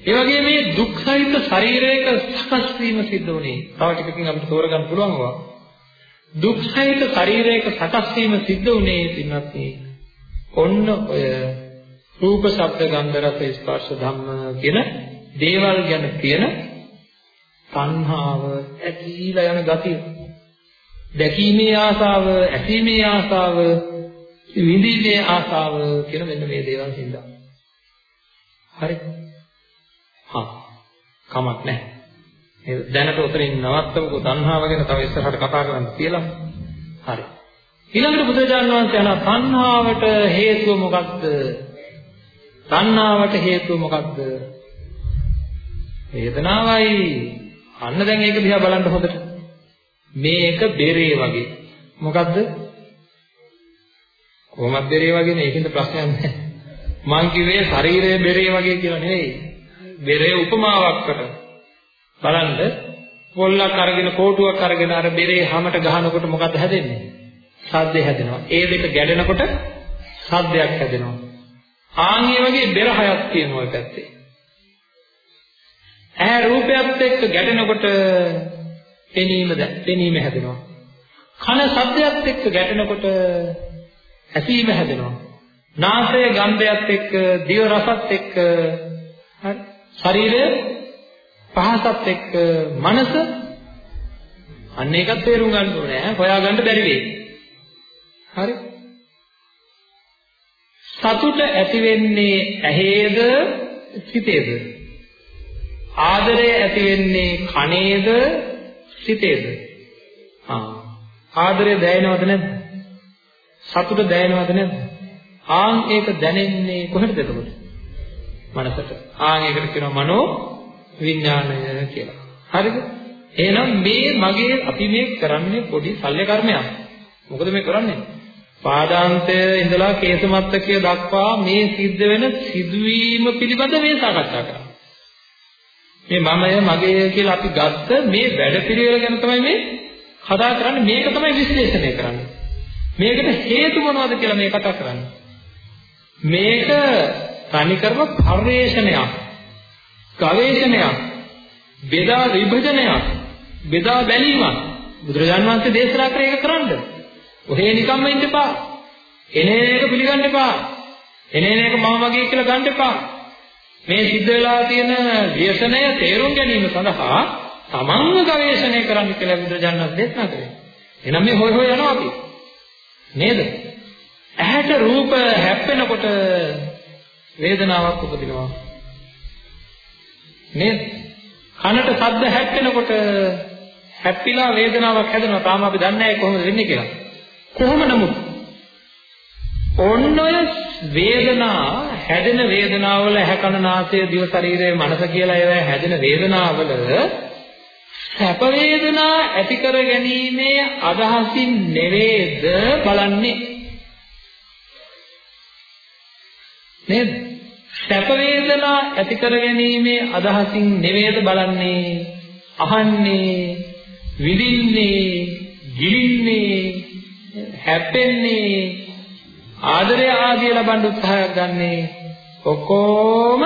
ඒ වගේ මේ දුක් සහිත ශරීරයක සකස් වීම සිද්ධ වුණේ. තව ටිකකින් අපිට තෝරගන්න පුළුවන් වවා. දුක් සහිත ශරීරයක සකස් වීම සිද්ධ වුණේ පින්වත් ඔන්න ඔය රූප, ශබ්ද, ගන්ධ, රස, ස්පර්ශ, ධම්ම කියන දේවල් ගැන තියෙන තණ්හාව ඇතිලා යන ගතිය. දැකීමේ ආසාව, ඇසීමේ ආසාව, විඳීමේ ආසාව කියන මෙන්න මේ දේවල් හින්දා. හරි. හා. කමක් නැහැ. ඒ දැනට උතරින් නවත්තමුකෝ තණ්හාව ගැන තව ඉස්සරහට කතා කරන්න කියලා. හරි. ඊළඟට බුදුරජාණන් වහන්සේ අනා තණ්හාවට හේතුව මොකක්ද? තණ්හාවට හේතුව මොකක්ද? වේදනාවයි. අන්න දැන් ඒක දිහා බලන්න හොඳට. මේක බෙරේ වගේ. මොකද්ද? කොහොමද බෙරේ වගේනේ? ඒකින්ද ප්‍රශ්නයක් නැහැ. මං කිව්වේ ශරීරය බෙරේ වගේ කියලා නෙවෙයි. බෙරේ උපමාවක්කට. බලන්න පොල්ලක් අරගෙන කෝටුවක් අරගෙන අර බෙරේ හැමට ගහනකොට මොකද හැදෙන්නේ? සද්ද හැදෙනවා. ඒ දෙක ගැටෙනකොට සද්දයක් හැදෙනවා. ආන් මේ වගේ බෙර හයක් තියෙනවා පැත්තේ. ඇහැ රූපයත් එක්ක ගැටෙනකොට පෙනීම පෙනීම හැදෙනවා. කන ශබ්දයත් එක්ක ගැටෙනකොට ඇසීම හැදෙනවා. නාසය ගන්ධයත් එක්ක දිව රසත් එක්ක හරි ශරීරය පහසත් එක්ක මනස අන්න ඒකත් තේරුම් ගන්න ඕනේ ඈ හොයාගන්න බැරි වෙයි. හරි. සතුට ඇති වෙන්නේ ඇහේද සිතේද? ආදරය ඇති වෙන්නේ කනේද සිතේද? ආ ආදරය දැනෙනවද නැද්ද? සතුට දැනෙනවද නැද්ද? ආන් ඒක දැනෙන්නේ කොහෙද එතකොට? මනසට. ආන් ඒකට කියනවා මනෝ විඥාණය කියලා. හරිද? එහෙනම් මේ මගේ අපි මේ කරන්නේ පොඩි සල්්‍ය කර්මයක්. මොකද මේ කරන්නේ? පාදාන්තය ඉඳලා කේසමත්තකය දක්වා මේ සිද්ධ වෙන සිදුවීම පිළිබඳ මේ සාකච්ඡා කරන්නේ. මේ මමය මගේ කියලා අපි ගත්ත මේ වැඩ පිළිවෙල ගැන තමයි මේ කතා කරන්නේ. මේක තමයි විශ්ලේෂණය කරන්නේ. මේකට හේතු මොනවද කියලා මේ කතා කරන්නේ? මේක තනිකරම පරිශ්‍රණයක් ගවේෂණයක් බෙදා විභජනයක් බෙදා බැලීමක්. බුදුරජාණන් වහන්සේ දේශනා කරේ ඒක කරන්න. ඔහේ නිකම්ම ඉන්න එපා. එනේන එක පිළිගන්න එපා. එනේන එක මම මගේ කියලා ගන්න එපා. මේ සිද්ධ වෙලා තියෙන ව්‍යසනය තේරුම් ගැනීම සඳහා තමන්ව ගවේෂණය කරන්න කියලා බුදුරජාණන් දේශනා කරේ. එහෙනම් මේ හොය හොය යනවා අපි. නේද? ඇහැට රූප හැප්පෙනකොට වේදනාවක් උපදිනවා. නේද? කනට ශබ්ද හැප්පෙනකොට හැප්පිලා වේදනාවක් හැදෙනවා. තාම අපි දන්නේ නැහැ කොහොමද වෙන්නේ කියලා. කොහොම නමුත් ඔන්න ඔය වේදනා හැදෙන වේදනාවල ඇහැ කන නාසය දිව ශරීරය මනස කියලා ඒවා හැදෙන වේදනාවල සැප වේදනා ඇති කර ගැනීමේ අදහසින් නෙවේද බලන්නේ. නේද? සැප වේදනා ඇති කර ගැනීමේ අදහසින් නෙවේද බලන්නේ? අහන්නේ විඳින්නේ ගිලින්නේ හැප්පෙන්නේ ආදරය ආදිය ලබන්න උත්සාහයක් ගන්නේ ඔක්කොම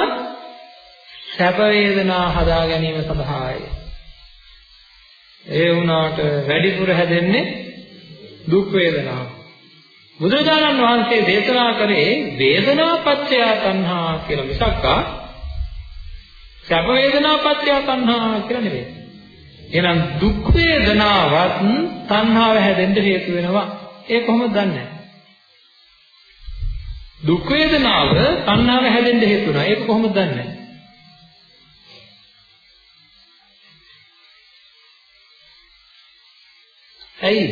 සැප වේදනා හදා ගැනීම සඳහායි. ඒ වුණාට වැඩිපුර හැදෙන්නේ දුක් වේදනා. බුදුරජාණන් වහන්සේ දේශනා කරේ වේදනාපච්චය තණ්හා කියලා මිසක්කා සැප වේදනාපච්චය තණ්හා කියලා නෙවෙයි. එහෙනම් දුක් වේදනාවත් තණ්හාව හැදෙන්න හේතු වෙනවා. ඒ කොහොමද දන්නේ? දුක් වේදනාව තණ්හාව හැදෙන්න හේතු වෙනවා. ඒක කොහොමද දන්නේ? ඇයි?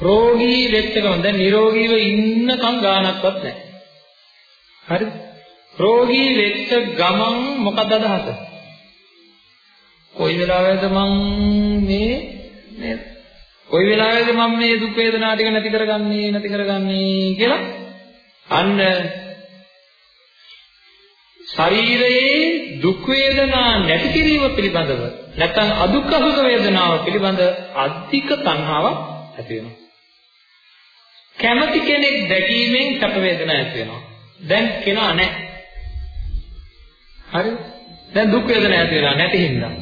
රෝගී වෙච්ච ගමන් දැන් නිරෝගීව ඉන්නකම් ගානක්වත් නැහැ. හරිද? රෝගී වෙච්ච ගමන් මොකද අදහස? කොයි වෙලාවෙද මං මේ නේද? කොයි වෙලාවෙද මම මේ දුක් වේදනා ටික නැති කරගන්නේ නැති කරගන්නේ කියලා අන්න ශරීරයේ දුක් වේදනා නැති කිරීම පිළිබඳව නැත්නම් අදුක්ඛ සුඛ වේදනාව පිළිබඳ අධික තණ්හාවක් ඇති වෙනවා. කැමති කෙනෙක් දැකීමෙන් සැප වේදනා ඇති වෙනවා. දැන් කෙනා නැහැ. හරිද? දැන් දුක් වේදනා ඇති වෙලා නැති හින්දා.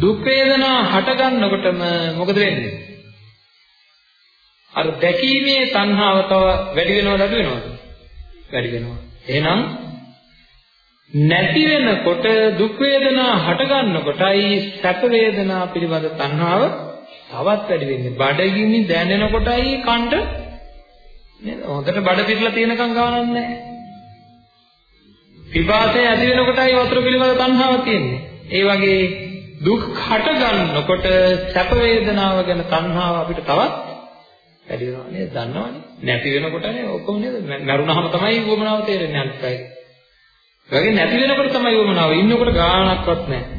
දුක් වේදනා හට ගන්නකොටම මොකද වෙන්නේ? අර දැකීමේ තණ්හාව තව වැඩි වෙනවද අඩු වෙනවද? වැඩි වෙනවා. එහෙනම් නැති වෙනකොට දුක් වේදනා හට ගන්නකොටයි සැප වේදනා පිළිබඳ තණ්හාව තවත් වැඩි වෙන්නේ. බඩගිනි දැනෙනකොටයි කන්ට නේද? හොඳට බඩ පිරලා තියෙනකන් ගානක් නැහැ. පිපාසය ඇති වෙනකොටයි වතුර පිළිබඳ තණ්හාව තියෙන්නේ. ඒ වගේ දුක් හට ගන්නකොට සැප වේදනාව ගැන තණ්හාව අපිට තවත් වැඩි වෙනවා නේද? දන්නවනේ. නැති වෙනකොටනේ ඔක්කොම නේද? මරුණාම තමයි වමනාව තේරෙන්නේ අනිත් අය. වගේ නැති වෙනකොට තමයි වමනාව. ඉන්නකොට ගාණක්වත් නැහැ.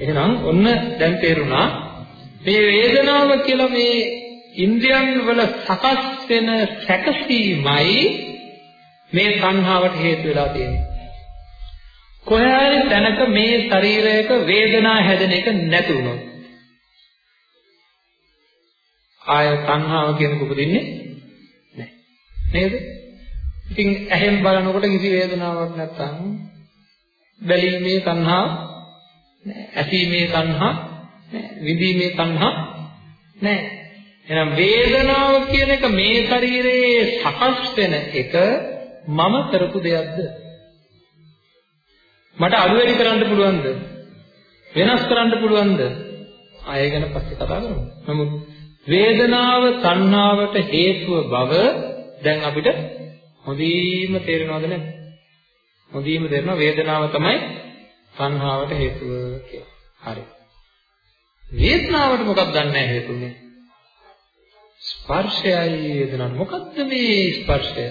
එහෙනම් ඔන්න දැන් තේරුණා මේ වේදනාව කියලා මේ ඉන්ද්‍රියන් වල සකස් වෙන සැකසීමයි මේ සංහාවට හේතු වෙලා තියෙන්නේ. කොහේ තැනක මේ ශරීරයක වේදනා හැදෙන එක නැති වුණොත් ආය සංහාව කියනක උපදින්නේ නැහැ. නේද? ඉතින් ඇහෙන් බලනකොට කිසි වේදනාවක් නැත්තම් බැලීමේ සංහා නැහැ. ඇසීමේ සංහා නැහැ. විඳීමේ සංහා නැහැ. එහෙනම් වේදනාව කියන එක මේ ශරීරයේ සකස් වෙන එක මම කරපු දෙයක්ද? මට අඩු වැඩි කරන්න පුළුවන්ද? වෙනස් කරන්න පුළුවන්ද? ආයෙ ගැන පස්සේ කතා කරමු. නමුත් වේදනාව තණ්හාවට හේතුව බව දැන් අපිට හොඳින්ම තේරෙනවද නැද්ද? හොඳින්ම තේරෙනවා වේදනාව තමයි තණ්හාවට හේතුව කියලා. හරි. වේදනාවට මොකක්ද දන්නේ හේතුනේ? ස්පර්ශයයි වේදනාව. මොකද්ද මේ ස්පර්ශය?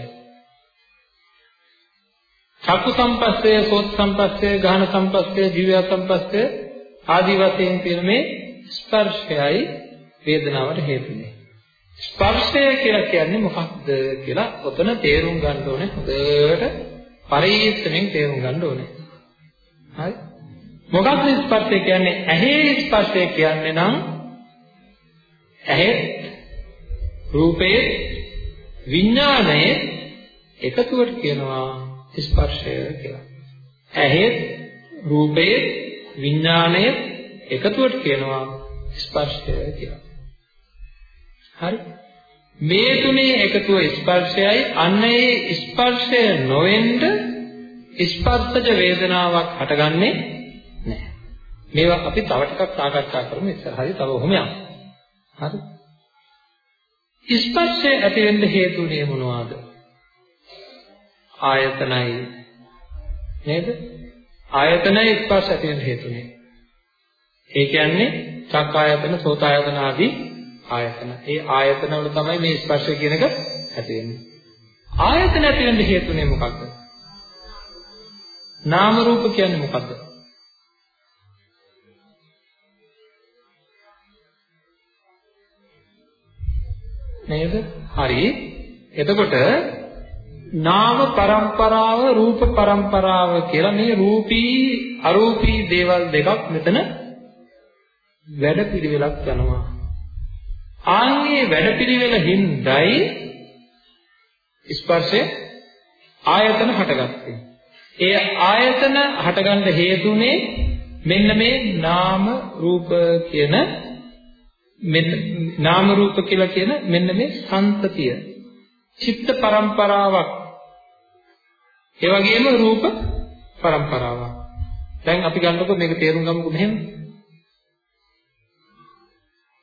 චක්කු සම්පස්සේ, සෝත් සම්පස්සේ, ගාහන සම්පස්සේ, දිව්‍ය සම්පස්සේ ආදී වශයෙන් තියෙන මේ ස්පර්ශයයි වේදනාවට හේතුනේ. ස්පර්ශය කියලා කියන්නේ මොකක්ද කියලා ඔතන තේරුම් ගන්න ඕනේ. හොඳට පරිස්සමෙන් තේරුම් ගන්න ඕනේ. හරි? මොකක්ද ස්පර්ශය කියන්නේ? ඇහි ස්පර්ශය කියන්නේ නම් ඇහි රූපයේ විඥානයේ එකතුවට කියනවා ස්පර්ශය කියලා. ඇහි රූපයේ විඥානයේ එකතුවට කියනවා ස්පර්ශය කියලා. හරි? මේ තුනේ එකතුව ස්පර්ශයයි අන්න ඒ ස්පර්ශය නොවෙන්න ස්පර්ශජ වේදනාවක් හටගන්නේ නැහැ. මේවා අපි තව ටිකක් සාකච්ඡා කරමු ඉස්සරහදී තව ඔහොම යමු. හරි? ස්පර්ශය ඇති වෙන්න හේතුනේ මොනවාද? ආයතනයි නේද? ආයතනයි ස්පර්ශ ඇති වෙන්න හේතුනේ. ඒ කියන්නේ චක්කායතන, සෝතායතන ආදී ආයතන. ඒ ආයතන වල තමයි මේ ස්පර්ශය කියන එක ඇති වෙන්නේ. ආයතන ඇති වෙන්න හේතුනේ මොකක්ද? නාම රූප කියන්නේ මොකක්ද? නේද? හරි. එතකොට නාම પરම්පරාව රූප પરම්පරාව කියලා මේ රූපී අරූපී දේවල් දෙකක් මෙතන වැඩ පිළිවෙලක් යනවා. ආන්ගේ වැඩ පිළිවෙල හිඳයි ස්පර්ශය ආයතන හටගත්තේ. ඒ ආයතන හටගන්න හේතුනේ මෙන්න මේ නාම රූප කියන මෙන්න නාම රූප කියලා කියන මෙන්න මේ සංතතිය චිත්ත පරම්පරාවක්. ඒ වගේම රූප පරම්පරාවක්. දැන් අපි ගන්නකො මේක තේරුම් ගමුකෝ මෙහෙම.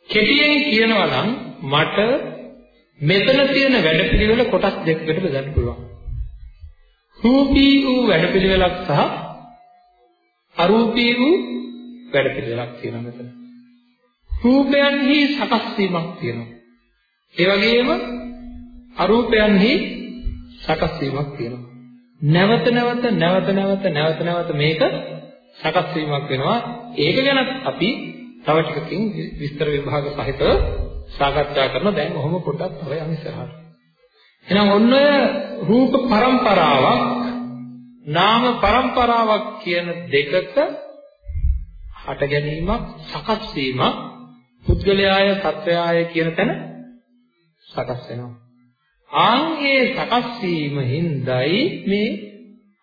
කෙටියෙන් කියනවා නම් මට මෙතන තියෙන වැඩපිළිවෙල කොටස් දෙකකට බෙදන්න පුළුවන් රූපී වූ වැඩපිළිවෙලක් සහ අරූපී වූ වැඩපිළිවෙලක් තියෙනවා මෙතන. රූපයන්හි සකස් වීමක් තියෙනවා. ඒ වගේම අරූපයන්හි සකස් වීමක් තියෙනවා. නැවත නැවත නැවත නැවත නැවත නැවත මේක සකස් වීමක් වෙනවා. ඒක ගැන අපි තව ටිකකින් විස්තර විභාග සහිතව සාකච්ඡා කරන දැන් ඔහොම පොඩ්ඩක් තව යමු ඉස්සරහට. එහෙනම් ඔන්න ඔය රූප પરම්පරාවක් නාම પરම්පරාවක් කියන දෙකක හට ගැනීමක් සකස් වීමක් පුද්ගලයාය සත්වයාය කියන තැන සකස් වෙනවා. ආන්ගේ සකස් වීම හිඳයි මේ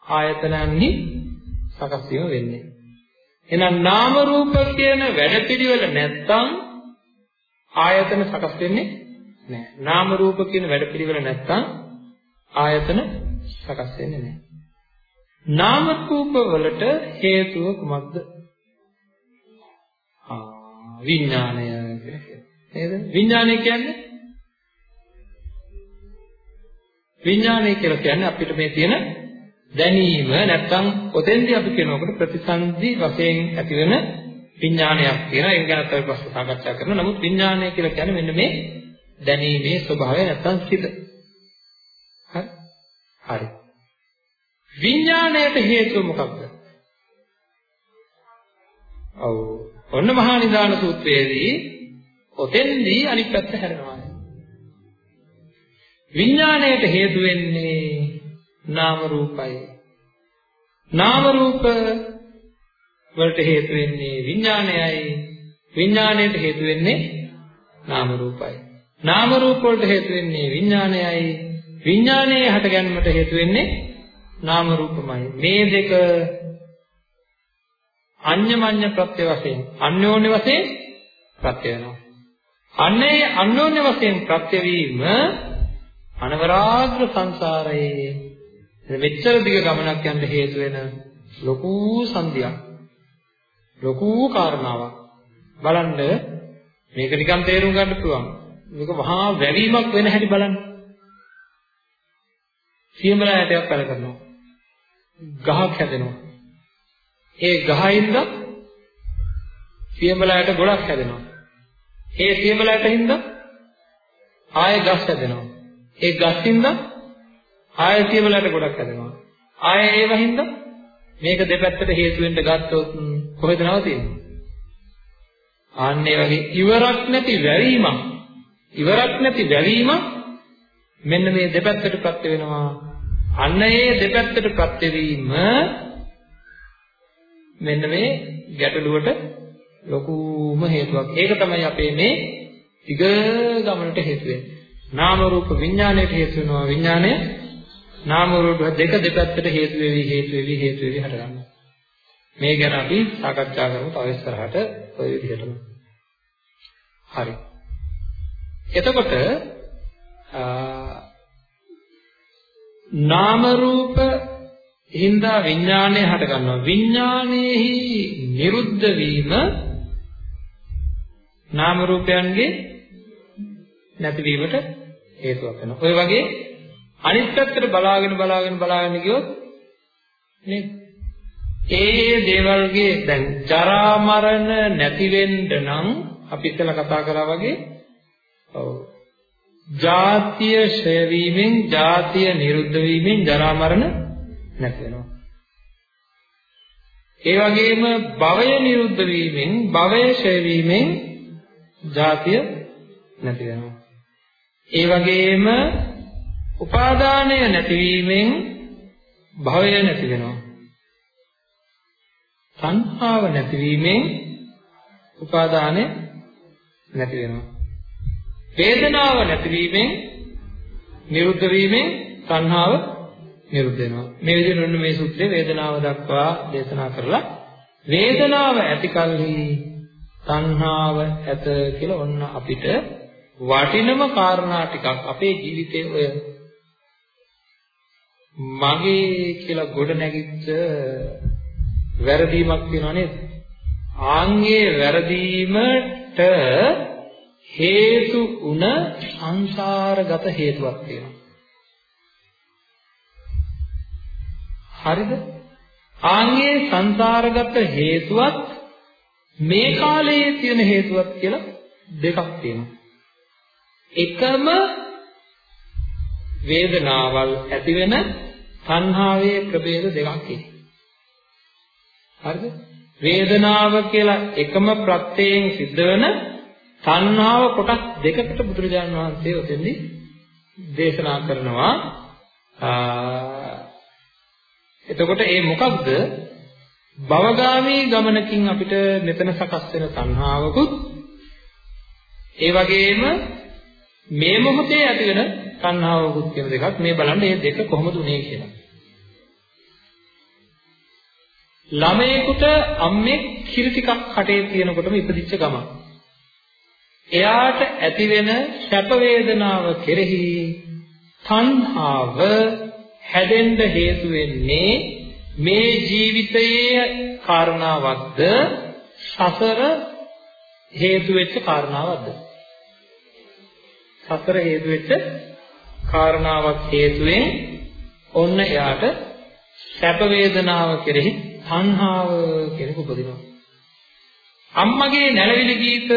ආයතනන්හි සකස් වීම වෙන්නේ. එහෙනම් නාම රූප කියන වැඩපිළිවෙල නැත්තම් ආයතන සකස් වෙන්නේ නැහැ. නාම රූප කියන වැඩපිළිවෙල නැත්තම් ආයතන සකස් වෙන්නේ නැහැ. නාම රූප වලට හේතුව කුමක්ද? ආ විඥාණය නේද? විඥාණය කියන්නේ විඥාණය කියලා කියන්නේ අපිට මේ තියෙන දැනීම නැත්තම් ඔතෙන්දී අපි කියනකොට ප්‍රතිසන්දි වශයෙන් ඇතිවෙන විඥානයක් තියෙනවා. ඒක ගැන අපි ප්‍රශ්න සාකච්ඡා කරනවා. නමුත් විඥානය කියලා කියන්නේ මෙන්න මේ දැනීමේ ස්වභාවය නැත්තම් සිත. හරි? හරි. විඥාණයට හේතුව මොකක්ද? ඔව්. ඔන්න මහා නිදාන සූත්‍රයේදී ඔතෙන්දී අනිත් පැත්ත හැරෙනවා. විඥාණයට හේතු වෙන්නේ නාම රූපයි. නාම රූප වලට හේතු වෙන්නේ විඥානයයි. විඥාණයට හේතු වෙන්නේ නාම රූපයි. නාම රූප වලට හේතු වෙන්නේ විඥානයයි. විඥානයේ හටගැන්මට හේතු වෙන්නේ නාම රූපමයි. මේ දෙක අඤ්ඤමඤ්ඤ ප්‍රත්‍ය වශයෙන් අන්‍යෝන්‍ය වශයෙන් ප්‍රත්‍ය වෙනවා. අන්නේ අන්‍යෝන්‍ය වශයෙන් ප්‍රත්‍ය වීම අනවරාග්‍ර සංසාරයේ මෙච්චර දිග ගමනක් යන්න හේතු වෙන ලොකු සංදියක්. ලොකු කාරණාවක්. බලන්න මේක නිකන් තේරුම් ගන්න පුළුවන්. මේක වහා වැවීමක් වෙන හැටි බලන්න. සියඹලා ඇටයක් පැල කරනවා. ගහක් හැදෙනවා. ඒ ගහින්ද සියඹලාට ගොඩක් හැදෙනවා. ඒ සියඹලාට හින්ද ආයෙ ගස් හැදෙනවා. ඒ ගස්ින්ද ආයෙ සියඹලාට ගොඩක් හැදෙනවා. ආයෙ ඒ වහින්ද මේක දෙපැත්තට හේතු වෙන්න ගත්තොත් කොහෙද නවතින්නේ? ආන්න ඒ වගේ ඉවරක් නැති වැරීමක් ඉවරක් නැති වැරීමක් මෙන්න මේ දෙපැත්තට ප්‍රත්‍ය වෙනවා අන්න ඒ දෙපැත්තට ප්‍රත්‍ය වීම මෙන්න මේ ගැටලුවට ලොකුම හේතුවක්. ඒක තමයි අපේ මේ දිග ගමනට හේතු වෙන්නේ. නාම රූප විඥාණයට හේතු වෙනවා. විඥාණය නාම රූප දෙක දෙපැත්තට හේතු වෙවි හේතු වෙවි හේතු වෙවි හටගන්නවා. මේ ගැන අපි සාකච්ඡා කරමු තව ඉස්සරහට ඔය විදිහටම. හරි. එතකොට නාම රූප හින්දා විඥානය හට ගන්නවා විඥානයේහි නිරුද්ධ වීම නාම රූපයන්ගේ නැතිවීමට හේතුවක් වෙනවා. ඔය වගේ අනිත් පැත්තට බලාගෙන බලාගෙන බලාගෙන ගියොත් නේද? ඒ දේවල්ගේ දැන් ජරා මරණ නැති වෙන්න නම් අපි ඉතලා කතා කරා වගේ ඔව් ජාතිය ක්ෂය වීමෙන් ජාතිය නිරුද්ධ වීමෙන් ජරා මරණ නැති වෙනවා. ඒ වගේම භවය නිරුද්ධ වීමෙන් භවය ක්ෂය වීමෙන් ජාතිය නැති වෙනවා. ඒ වගේම උපාදානය නැතිවීමෙන් භවය නැති වෙනවා. සංහාව නැතිවීමෙන් උපාදානය නැති වෙනවා. වේදනාව නැතිවීමෙන් නිරුද්ධ වීමෙන් සංහාව නිරුද්ධ වෙනවා. මේ විදිහට ඔන්න මේ සූත්‍රයේ වේදනාව දක්වා දේශනා කරලා වේදනාව ඇති කලෙහි තණ්හාව ඇත කියලා ඔන්න අපිට වටිනම කාරණා ටිකක් අපේ ජීවිතේ ඔය මගේ කියලා ගොඩ නැගිච්ච වැරදීමක් තියෙනවා නේද? ආන්ගේ වැරදීමට හේතු උන සංසාරගත හේතුවක් තියෙනවා. හරිද? ආන්ගේ සංසාරගත හේතුවත් මේ කාලයේ තියෙන හේතුවක් කියලා දෙකක් තියෙනවා. එකම වේදනාවල් ඇති වෙන සංහාවේ ප්‍රභේද දෙකක් හරිද? වේදනාව කියලා එකම ප්‍රත්‍යයෙන් සිද්ධ වෙන තණ්හාව කොටස් දෙකකට බුදුරජාණන් වහන්සේ උදෙන්දි දේශනා කරනවා. එතකොට ඒ මොකක්ද? භවගාමී ගමනකින් අපිට මෙතන සකස් වෙන තණ්හාවකුත් ඒ වගේම මේ මොහොතේ ඇති වෙන තණ්හාවකුත් කියන දෙකක් මේ බලන්න මේ දෙක කොහොමද උනේ කියලා. ළමයෙකුට අම්මේ කිරි ටිකක් කටේ තියෙනකොටම ඉපදිච්ච ගමන්. එයාට ඇති වෙන සැප වේදනාව කෙරෙහි තණ්හාව හැදෙන්න හේතු වෙන්නේ මේ ජීවිතයේ කාරණාවක්ද? සසර හේතු වෙච්ච කාරණාවක්ද? සසර හේතු වෙච්ච කාරණාවක් හේතුවෙන් ඔන්න එයාට සැප වේදනාව කෙරෙහි තණ්හාව කෙනෙකු උපදිනවා. අම්මගේ නැලවිලි ගීත,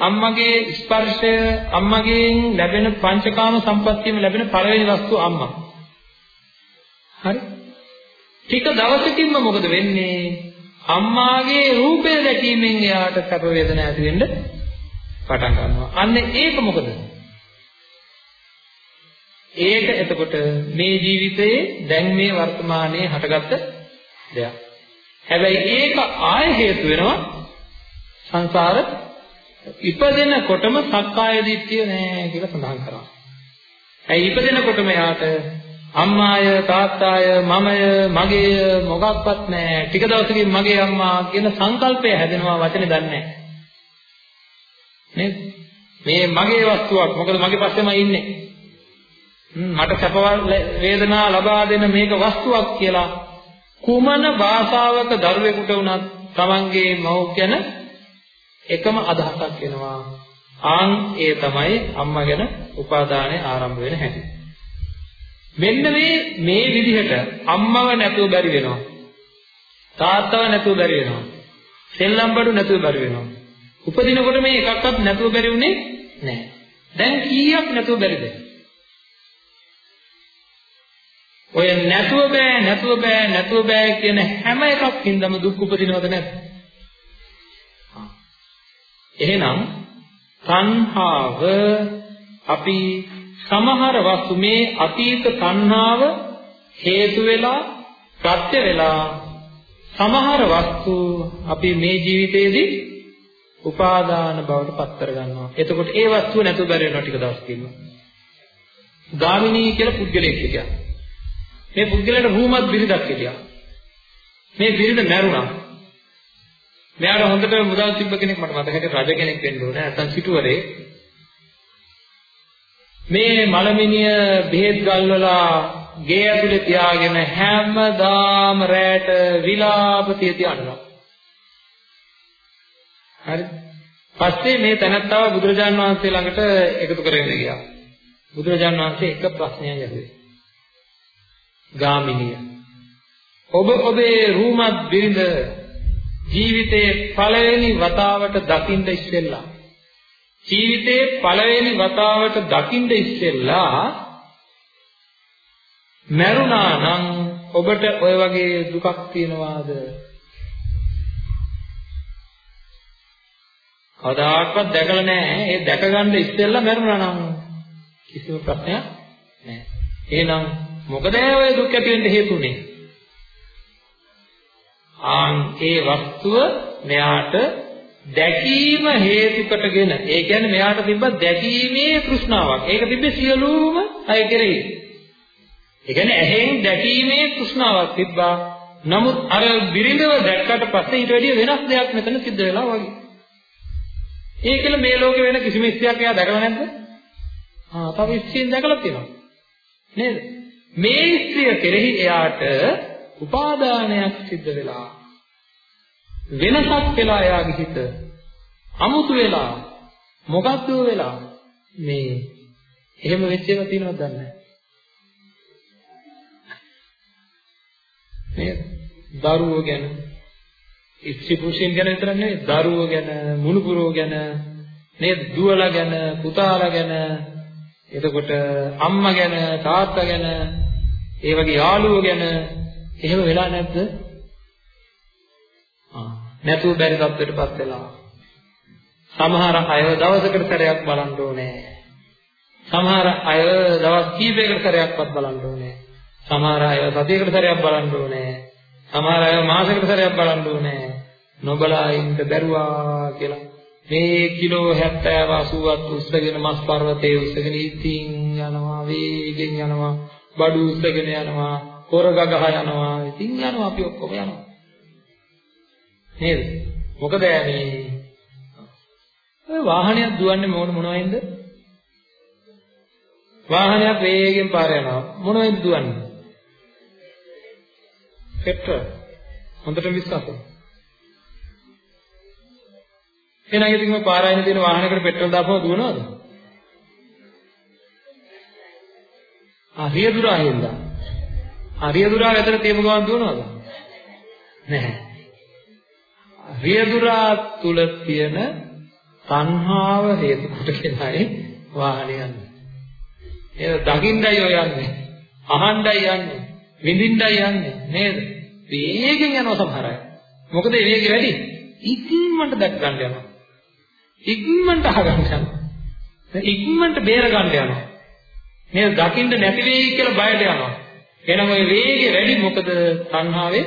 අම්මගේ ස්පර්ශය, අම්මගෙන් ලැබෙන පංචකාම සම්පත්තියම ලැබෙන පළවෙනි වස්තුව අම්මා. හරි? ටික දවසකින්ම මොකද වෙන්නේ? අම්මාගේ රූපය දැකීමෙන් එයාට සැප වේදනා ඇති වෙන්න පටන් ගන්නවා. අන්න ඒක මොකද? ඒක එතකොට මේ ජීවිතයේ දැන් මේ වර්තමානයේ හටගත්ත දෙයක්. හැබැයි ඒක ආය හේතු වෙනවා සංසාර ඉපදෙනකොටම සක්කාය දිට්ඨිය නෑ කියලා සඳහන් කරනවා. ඇයි ඉපදෙනකොටම යාට අම්මාය තාත්තාය මමය මගේය මොකක්වත් නෑ. ටික දවසකින් මගේ අම්මා කියන සංකල්පය හැදෙනවා වචනේ දන්නේ නේද? මේ මගේ වස්තුවක් මොකද මගේ පස්සෙමයි ඉන්නේ. මට සැප වේදනා ලබා දෙන මේක වස්තුවක් කියලා කුමන භාෂාවක දරුවෙකුට වුණත් තමන්ගේ මව් ගැන එකම අදහසක් එනවා. ආන් ඒ තමයි අම්මා ගැන උපාදානය ආරම්භ වෙන හැටි. මෙන්න මේ මේ විදිහට අම්මව නැතුව බැරි වෙනවා. තාත්තව නැතුව බැරි වෙනවා. සෙල්ලම් බඩු නැතුව බැරි වෙනවා. උපදිනකොට මේ එකක්වත් නැතුව බැරි වුණේ නැහැ. දැන් කීයක් නැතුව බැරිද? ඔය නැතුව බෑ නැතුව බෑ නැතුව බෑ කියන හැම එකකින්දම දුක් උපදිනවද නැද්ද? එහෙනම් තණ්හාව අපි සමහර වස්තු මේ අතීත තණ්හාව හේතු වෙලා ප්‍රත්‍ය වෙලා සමහර වස්තු අපි මේ ජීවිතයේදී උපාදාන බවට පත් කර ගන්නවා. එතකොට ඒ වස්තුව නැතුව බැරි වෙනවා ටික දවසකින්. ගාමිණී කියලා පුද්ගලයෙක් හිටියා. මේ පුද්ගලයාට රූමත් බිරිඳක් හිටියා. මේ බිරිඳ මැරුණා. මෙයාට හොඳට මුදල් තිබ්බ කෙනෙක් මට මතකයි රජ කෙනෙක් වෙන්න ඕනේ නැත්නම් සිටුවරේ. මේ මලමිනිය බෙහෙත් ගල්වලා ගේ ඇතුලේ තියාගෙන හැමදාම රැට විලාප තියති අඬනවා. හරි. පස්සේ මේ තනත්තාව බුදුරජාන් වහන්සේ ළඟට එකතු කරගෙන ගියා. බුදුරජාන් වහන්සේ එක ප්‍රශ්නයක් ඇහුවේ. ගාමිනිය. ඔබ ඔබේ රූමත් බිරිඳ ජීවිතයේ පළවෙනි වතාවට දකින්න ඉස්සෙල්ලා ජීවිතයේ පළවෙනි වතාවට දකින්න ඉස්සෙල්ලා මරුණා නම් ඔබට ඔය වගේ දුකක් තියනවාද? කවදාකවත් දැකලා නැහැ. ඒ දැක ගන්න ඉස්සෙල්ලා මරුණා නම් කිසිම ප්‍රශ්නයක් නැහැ. එහෙනම් මොකද ඔය දුක් ඇති වෙන්න හේතුනේ? ආන් ඒ වස්තුව මෙයාට දැකීම හේතු කොටගෙන ඒ කියන්නේ මෙයාට තිබ්බ දැකීමේ තෘෂ්ණාවක්. ඒක තිබ්බේ සියලුම අය කෙරෙහි. ඒ කියන්නේ ඇහෙන් දැකීමේ තෘෂ්ණාවක් තිබ්බා. නමුත් අර බිරිඳව දැක්කට පස්සේ ඊට වැඩිය වෙනස් දෙයක් මෙතන සිද්ධ වෙලා වගේ. ඒකල මේ ලෝකේ වෙන කිසිම ස්ත්‍රියක් එයා දැකලා නැද්ද? ආ තව ස්ත්‍රියෙන් දැකලා තියෙනවා. නේද? මේ ස්ත්‍රිය කෙරෙහි එයාට උපාදානයක් සිද්ධ වෙලා වෙනසක් වෙලා එයාගේ හිත අමුතු වෙලා මොකක්ද වෙලා? මේ එහෙම වෙච්ච ඒවා තියෙනවද දන්නේ නැහැ. දරුවෝ ගැන ඉස්ති පුරුෂයන් ගැන විතරක් නෙවෙයි දරුවෝ ගැන මුණුපුරෝ ගැන නේද? දුවලා ගැන පුතාලා ගැන එතකොට අම්මා ගැන තාත්තා ගැන ඒ වගේ යාළුවෝ ගැන එහෙම වෙලා නැද්ද? ආ නැතුව බැරි තත්ත්වයකටපත් වෙලා. සමහර අය දවසකට සැරයක් බලන්න ඕනේ. සමහර අය දවස් කීපයකට සැරයක්වත් බලන්න ඕනේ. සමහර අය සතියකට සැරයක් බලන්න ඕනේ. සමහර අය මාසයකට සැරයක් බලන්න ඕනේ. නොබලා ඉන්න බැරුවා කියලා මේ කිලෝ 70 80ක් උස්සගෙන මස් පර්වතයේ උස්සගෙන ඉතින් යනවා වේගෙන් යනවා බඩු උස්සගෙන යනවා කොරගගහ යනවා ඉතින් යනවා අපි ඔක්කොම යනවා. නේද? මොකද මේ ඔය වාහනයක් දුවන්නේ මොන මොනවෙන්ද වාහනයක් වේගෙන් පාර යනවා. මොනවෙන්ද දුවන්නේ? පෙට්‍රල් හොඳට විශ්වාස. කරන්න එහෙනම් ඉතින් මේ පාරායින තියෙන වාහනයකට පෙට්‍රල් දාපුවම දුවනවද? ආ රියදුරා හින්දා. ආ රියදුරා ඇතර තියපු ගමන් දුවනවද? නැහැ. රියදුරා තුල තියෙන තණ්හාව හේතු කොටගෙනයි වාහනේ යන්නේ. ඒක දකින්නයි ඔය යන්නේ. අහන්නයි යන්නේ. විඳින්නයි යන්නේ නේද? වේගෙන් යනවා සමහර අය. මොකද ඒ වේගය වැඩි. ඉක්මනට දැක් ගන්න යනවා. ඉක්මනට අහගන්න යනවා. ඉක්මනට බේර ගන්න යනවා. මේ දකින්න නැති වෙයි කියලා බයට යනවා. එහෙනම් ওই වේගය වැඩි මොකද තණ්හාවේ?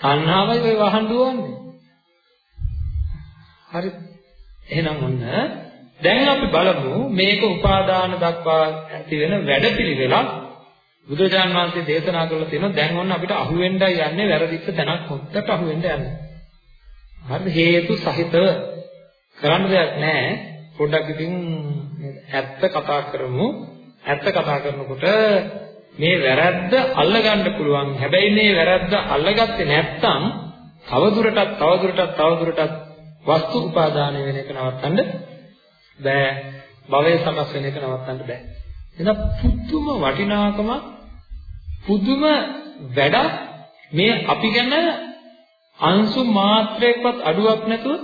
තණ්හාවයි ඔය වහන් දුවන්නේ. හරි. එහෙනම් ඔන්න දැන් අපි බලමු මේක උපාදාන දක්වා ඇති වෙන වැඩපිළිවෙලක් බුදුරජාන් වහන්සේ දේශනා කරලා තියෙනවා දැන් ඔන්න අපිට අහුවෙන්නයි යන්නේ වැරදිච්ච තැනක් හොත්තට අහුවෙන්න යන්නේ. හරි හේතු සහිතව කරන්න දෙයක් නැහැ. පොඩ්ඩක් ඉතින් ඇත්ත කතා කරමු. ඇත්ත කතා කරනකොට මේ වැරද්ද අල්ලගන්න පුළුවන්. හැබැයි මේ වැරද්ද අල්ලගත්තේ නැත්නම් තවදුරටත් තවදුරටත් තවදුරටත් වස්තු උපාදානය වෙන එක නවත්තන්න බෑ. භවය සකස් වෙන එක නවත්තන්න බෑ. එහෙනම් පුදුම වටිනාකම පුදුම වැඩක් මේ අපි ගැන අංශු මාත්‍රයක්වත් අඩුවක් නැතුව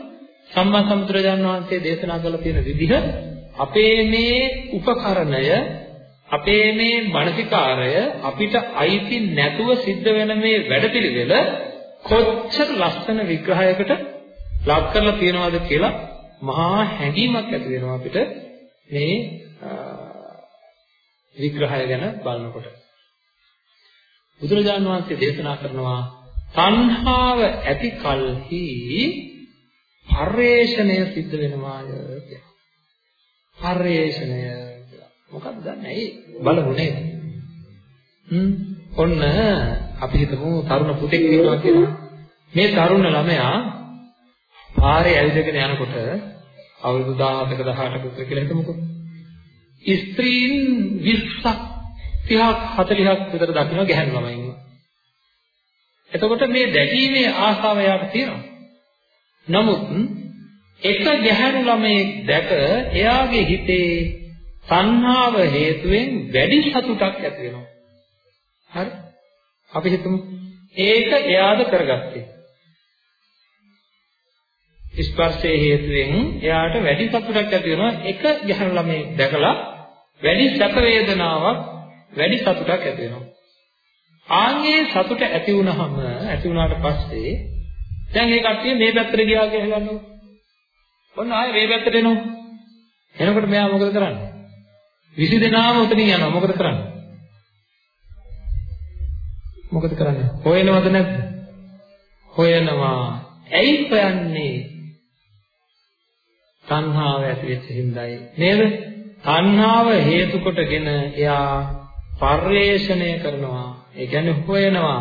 සම්මා සම්බුදුරජාන් වහන්සේ දේශනා කළ තියෙන විදිහ අපේ මේ උපකරණය අපේ මේ මානසිකාරය අපිට අයිති නැතුව සිද්ධ වෙන මේ වැඩපිළිවෙල කොච්චර ලස්සන විග්‍රහයකට ලක් කරලා තියෙනවද කියලා මහා හැඟීමක් ඇති වෙනවා අපිට මේ විග්‍රහය ගැන බලනකොට බුදුරජාණන් වහන්සේ දේශනා කරනවා තණ්හාව ඇති කලෙහි පර්යේෂණය සිද්ධ වෙනවාය කියලා. පර්යේෂණය කියලා. මොකක්ද දන්නේ? බලමු නේද? හ්ම් ඔන්න අපි හිතමු තරුණ පුතෙක් ඉන්නවා කියලා. මේ තරුණ ළමයා පාරේ ඇවිදගෙන යනකොට අවුරුදු 17ක 18ක විතර කියලා හිතමුකෝ. ස්ත්‍රීන් 20ක් 30ක් 40ක් විතර දකින්න ගැහැණු ළමයි ඉන්නවා. එතකොට මේ දැකීමේ ආසාව යාට තියෙනවා. නමුත් එක ගැහැණු ළමයෙක් දැක එයාගේ හිතේ තණ්හාව හේතුවෙන් වැඩි සතුටක් ඇති වෙනවා. හරි? අපි හිතමු ඒක එයාද කරගත්තේ. ස්පර්ශයේ හේතුවෙන් එයාට වැඩි සතුටක් ඇති වෙනවා එක ගැහැණු ළමයෙක් දැකලා වැඩි සැප වේදනාවක් වැඩි සතුටක් ඇති වෙනවා. ආන්ගේ සතුට ඇති වුනහම ඇති වුණාට පස්සේ දැන් මේ කට්ටිය මේ පැත්තට ගියා කියලා හිතන්නකො. ඔන්න ආයෙ මේ පැත්තට එනවා. එනකොට මෙයා මොකද කරන්නේ? 20 දෙනාම උතනින් යනවා. මොකද කරන්නේ? මොකද කරන්නේ? හොයනවද නැද්ද? හොයනවා. ඇයි හොයන්නේ? තණ්හාව ඇති වෙච්ච හින්දායි. නේද? තණ්හාව හේතු කොටගෙන එයා පර්යේෂණය කරනවා. ඒ කියන්නේ හොයනවා.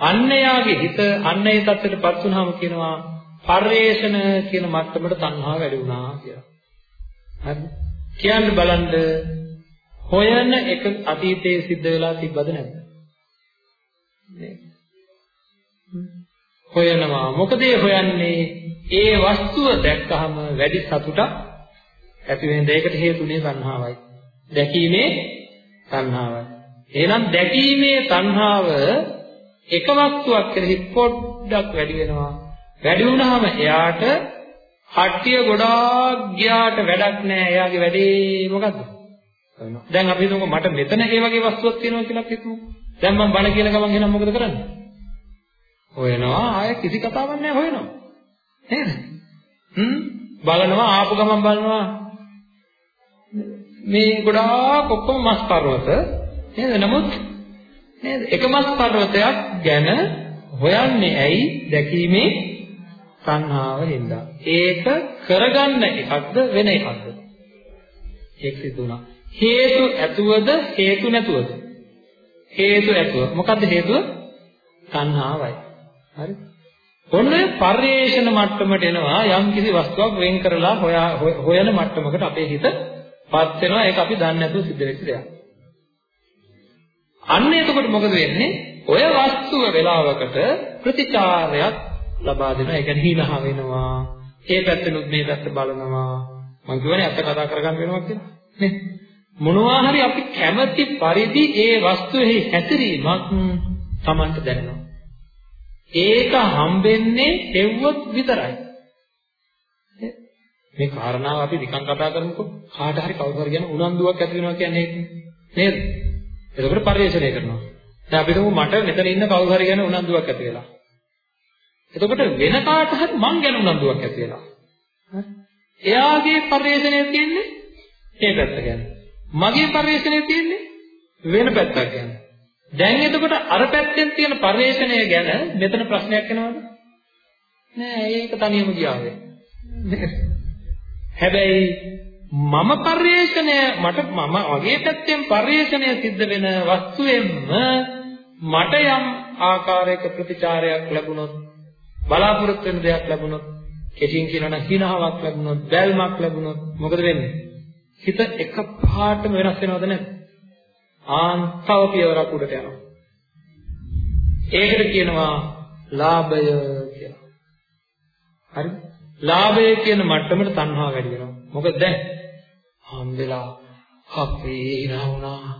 අන්නයාගේ හිත අන්නේ තත්ත්වයටපත් වුනහම කියනවා පර්යේෂණ කියන මට්ටමට තණ්හාව වැඩි වුණා කියලා. හරි. කියන්න බලන්න හොයන එක අතීතයේ සිද්ධ වෙලා තිබ්බද නැද්ද? හොයනවා. මොකද හොයන්නේ? ඒ වස්තුව දැක්කහම වැඩි සතුටක් ඇති වෙන දෙයකට හේතුනේ තණ්හාවයි. දැකීමේ තණ්හාවයි. එහෙනම් දැකීමේ තණ්හාව එක වස්තුවක් කෙරෙහි පොඩ්ඩක් වැඩි වෙනවා. වැඩි වුණාම එයාට කට්ටිය ගොඩාක් ගියාට වැඩක් නැහැ. එයාගේ වැඩේ මොකද්ද? දැන් අපි හිතමුකෝ මට මෙතන ඒ වගේ වස්තුවක් තියෙනවා කියලා හිතමු. දැන් මම බණ කියන ගමන් එහෙනම් මොකද කරන්නේ? හොයනවා ආයෙ කිසි කතාවක් නැහැ හොයනවා. නේද? හ්ම් බලනවා ආපු ගමන් බලනවා මේ ගොඩාක් ඔක්කොම මස් පර්වත නේද? නමුත් නේද? එක මස් පර්වතයක් ගැන හොයන්නේ ඇයි? දැකීමේ සංහාව හින්දා. ඒක කරගන්න එකක්ද වෙන එකක්ද? ඒක සිද්ධ වුණා. හේතු ඇතුවද හේතු නැතුවද? හේතු ඇතුව. මොකද්ද හේතුව? සංහාවයි. හරි? ඔන්න පරිේශන මට්ටමට එනවා යම් කිසි වස්තුවක් වෙන් කරලා හොයන මට්ටමකට අපේ හිතපත් වෙනවා ඒක අපි දන්නේ නැතුව සිද්ධ වෙච්ච දෙයක්. අන්න එතකොට මොකද වෙන්නේ? ඔය වස්තුව වේලාවකට ප්‍රතිචාරයක් ලබා දෙනවා. ඒ කියන්නේ හීනහ වෙනවා. ඒ පැත්තෙනුත් මේ පැත්ත බලනවා. මම කියවනේ අත්ත කතා කරගන්න වෙනවා කියලා. නේ? මොනවා හරි අපි කැමති පරිදි ඒ වස්තුවේ හැසිරීමක් Tamanට දැනෙනවා. ඒක හම්බෙන්නේ හෙව්වොත් විතරයි. මේ කාරණාව අපි නිකන් කතා කරමුකෝ කාට හරි කවුරු හරි ගැන උනන්දුවක් ඇති වෙනවා කියන්නේ නේද? එතකොට පරිශ්‍රණය කරනවා. දැන් අපි හිතමු මට මෙතන ඉන්න කවුරු හරි ගැන උනන්දුවක් ඇති වෙලා. එතකොට වෙන කාට හරි මං ගැන උනන්දුවක් ඇති වෙලා. එයාගේ පරිශ්‍රණය තියෙන්නේ මේ පැත්ත ගැන. මගේ පරිශ්‍රණය තියෙන්නේ වෙන පැත්තක් ගැන. දැන් එතකොට අර පැත්තෙන් තියෙන පරිශ්‍රණය ගැන මෙතන ප්‍රශ්නයක් එනවද? නෑ ඒක තනියම ගියාවේ. හැබැයි මම පරිශ්‍රණය මට මම වගේ පැත්තෙන් පරිශ්‍රණය සිද්ධ වෙන වස්තුවෙන්ම මට යම් ආකාරයක ප්‍රතිචාරයක් ලැබුණොත් බලාපොරොත්තු වෙන දෙයක් ලැබුණොත් කෙටියෙන් කියනවා නම් හිනාවක් ලැබුණොත් බැල්මක් ලැබුණොත් මොකද වෙන්නේ? හිත එකපාරටම වෙනස් වෙනවද නැද්ද? ආන්තව පියවරක් උඩට යනවා. ඒකට කියනවා ලාභය කියලා. හරිද? ලාභය කියන මට්ටමට තණ්හා වැඩි වෙනවා. මොකද දැන් හම්බෙලා අපේ ඉරවුණා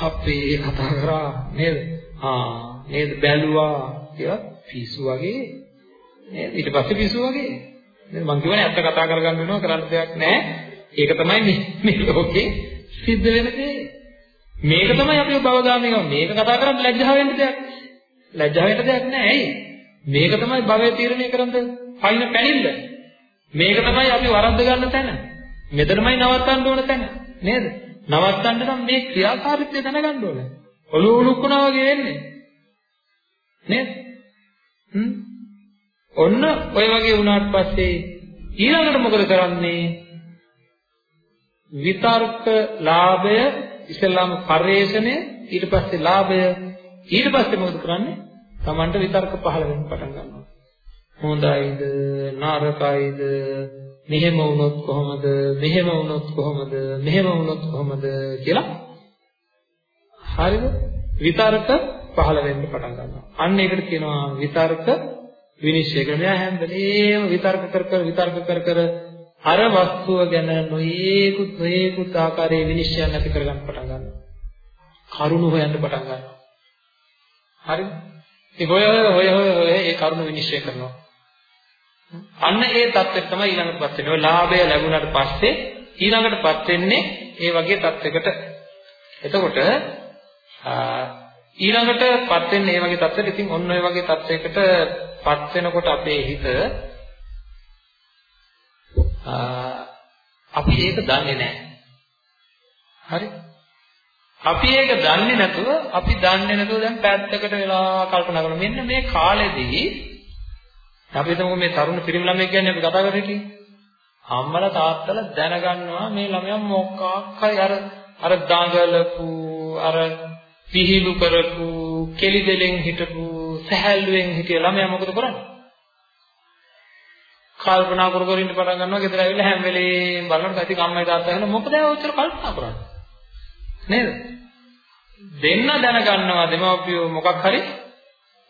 අපේ කතා කරා නේද? ආ නේද බැලුවා කියලා පිස්සු වගේ නේද? ඊට පස්සේ පිස්සු වගේ. නේද? මං කියවනේ ඇත්ත කතා කරගන්න වෙනවා කරන්න දෙයක් නැහැ. ඒක තමයි මේ මේ ලෝකේ සිද්ධ වෙන දේ. මේක තමයි අපි භවගාමී ගම. මේක කතා කරන්න ලැජ්ජා වෙන්න දෙයක්. ලැජ්ජා වෙන්න දෙයක් නැහැ. ඇයි? මේක තමයි භවය තීරණය කරන්න පයින් පැනිල්ල. මේක තමයි අපි වරද්ද ගන්න තැන. මෙතනමයි නවත්තන්න ඕන තැන. නේද? නවත්තන්න නම් මේ ක්‍රියාකාරීත්වය දැනගන්න ඕනේ. ඔලුව උලුක්කුණා වගේ වෙන්නේ. නේද? හ්ම් ඔන්න ඔය වගේ වුණාට පස්සේ ඊළඟට මොකද කරන්නේ? විතර්ක ලාභය ඉස්සෙල්ලාම පරිේශණය ඊට පස්සේ ලාභය. ඊට පස්සේ මොකද කරන්නේ? Tamanට විතර්ක පහළ වෙන්න පටන් ගන්නවා. හොඳයිද? නරකයිද? මෙහෙම වුණොත් කොහොමද? මෙහෙම වුණොත් කොහොමද? මෙහෙම වුණොත් කොහොමද කියලා හරිද? විතර්ක පහළ වෙන්න පටන් ගන්නවා. අන්න ඒකට කියනවා විතර්ක විනිශ්චය කරන. මෙයා හැම වෙලේම විතර්ක කර කර විතර්ක කර කර අර වස්තුව ගැන නොයේකුත් නොයේකුත් ආකාරයේ විනිශ්චයන් ඇති කරගන්න පටන් ගන්නවා. කරුණු හොයන්න පටන් ගන්නවා. හරිද? ඒ හොය හොය හොය ඒ කරුණු විනිශ්චය කරනවා. අන්න ඒ தත්ත්වෙට තමයි ඊළඟටපත් වෙන්නේ. ඔය ලාභය ලැබුණාට පස්සේ ඊළඟටපත් වෙන්නේ ඒ වගේ தත්ත්වයකට. එතකොට ඊළඟටපත් වෙන්නේ මේ වගේ தත්ත්වෙට ඉතින් ඔන්න ඔය වගේ தත්ත්වයකටපත් වෙනකොට අපේ හිත අපි ඒක දන්නේ නැහැ. හරි? අපි ඒක දන්නේ නැතුව අපි දන්නේ නැතුව දැන් පැත්තකට වෙලා කල්පනා කරනවා. මෙන්න මේ කාලෙදී අපි හිතමු මේ තරුණ පිරිමි ළමයෙක් ගැන අපි කතා කරලා හිටියේ. අම්මලා තාත්තලා දැනගන්නවා මේ ළමයා මොකක් හරි අර අර දඟලපු අර පිහිලු කරපු, කෙලි දෙලෙන් හිටපු, සහැල්ලුවෙන් හිටිය ළමයා මොකද කරන්නේ? කල්පනා කර කර ඉන්න පටන් ගන්නවා. ගෙදර ඇවිල්ලා හැම වෙලේම බලනකොට ඇති අම්මයි තාත්තා වෙන මොකද ඒ ඔච්චර කල්පනා කරන්නේ? නේද? දෙන්න දැනගන්නවා දෙමව්පියෝ මොකක් හරි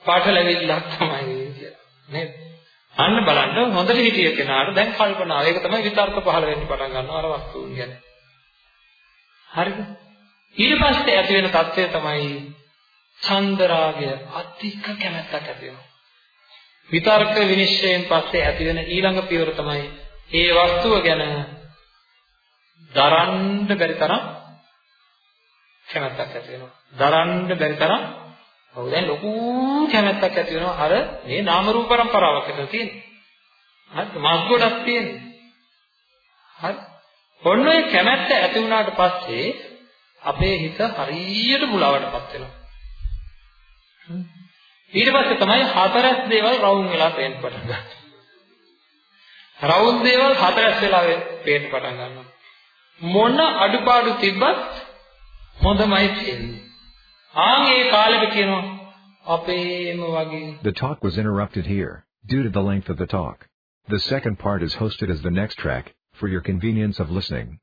පාටලෙවිල්ලක් තමයි කියලා. නේද? අන්න බලන්න හොඳට හිටිය කෙනාට දැන් කල්පනාව. ඒක තමයි විතර්ක පහළ වෙන්න පටන් ගන්නවා අර වස්තුන් ගැන. හරිද? ඊට පස්සේ ඇති වෙන தත්ත්වය තමයි චන්දරාගය අධික කැමැත්තක් ඇති වෙනවා. විතර්ක විනිශ්චයෙන් පස්සේ ඇතිවෙන ඊළඟ පියවර තමයි ඒ වස්තුව ගැන දරන්න බැරි තරම් කැමැත්තක් ඇති වෙනවා. දරන්න බැරි තරම් ඔව් දැන් ලොකු කැමැත්තක් ඇති වෙනවා අර මේ නාම රූප પરම්පරාවක් ඇතුළත තියෙන. හරි මාස් ගොඩක් තියෙන. හරි. ඔන්න ඔය කැමැත්ත ඇති වුණාට පස්සේ අපේ හිත හරියට මුලාවටපත් වෙනවා. ඊට පස්සේ තමයි හතරස් දේවල් රවුම් වෙලා පේන්න පටන් ගන්නවා. රවුම් දේවල් හතරස් වෙලා පේන්න පටන් ගන්නවා. මොන අඩුපාඩු තිබ්බත් හොඳමයි තියෙන්නේ. ආන් ඒ කාලෙක කියනවා අපේම වගේ The talk was interrupted here due to the length of the talk. The second part is hosted as the next track for your convenience of listening.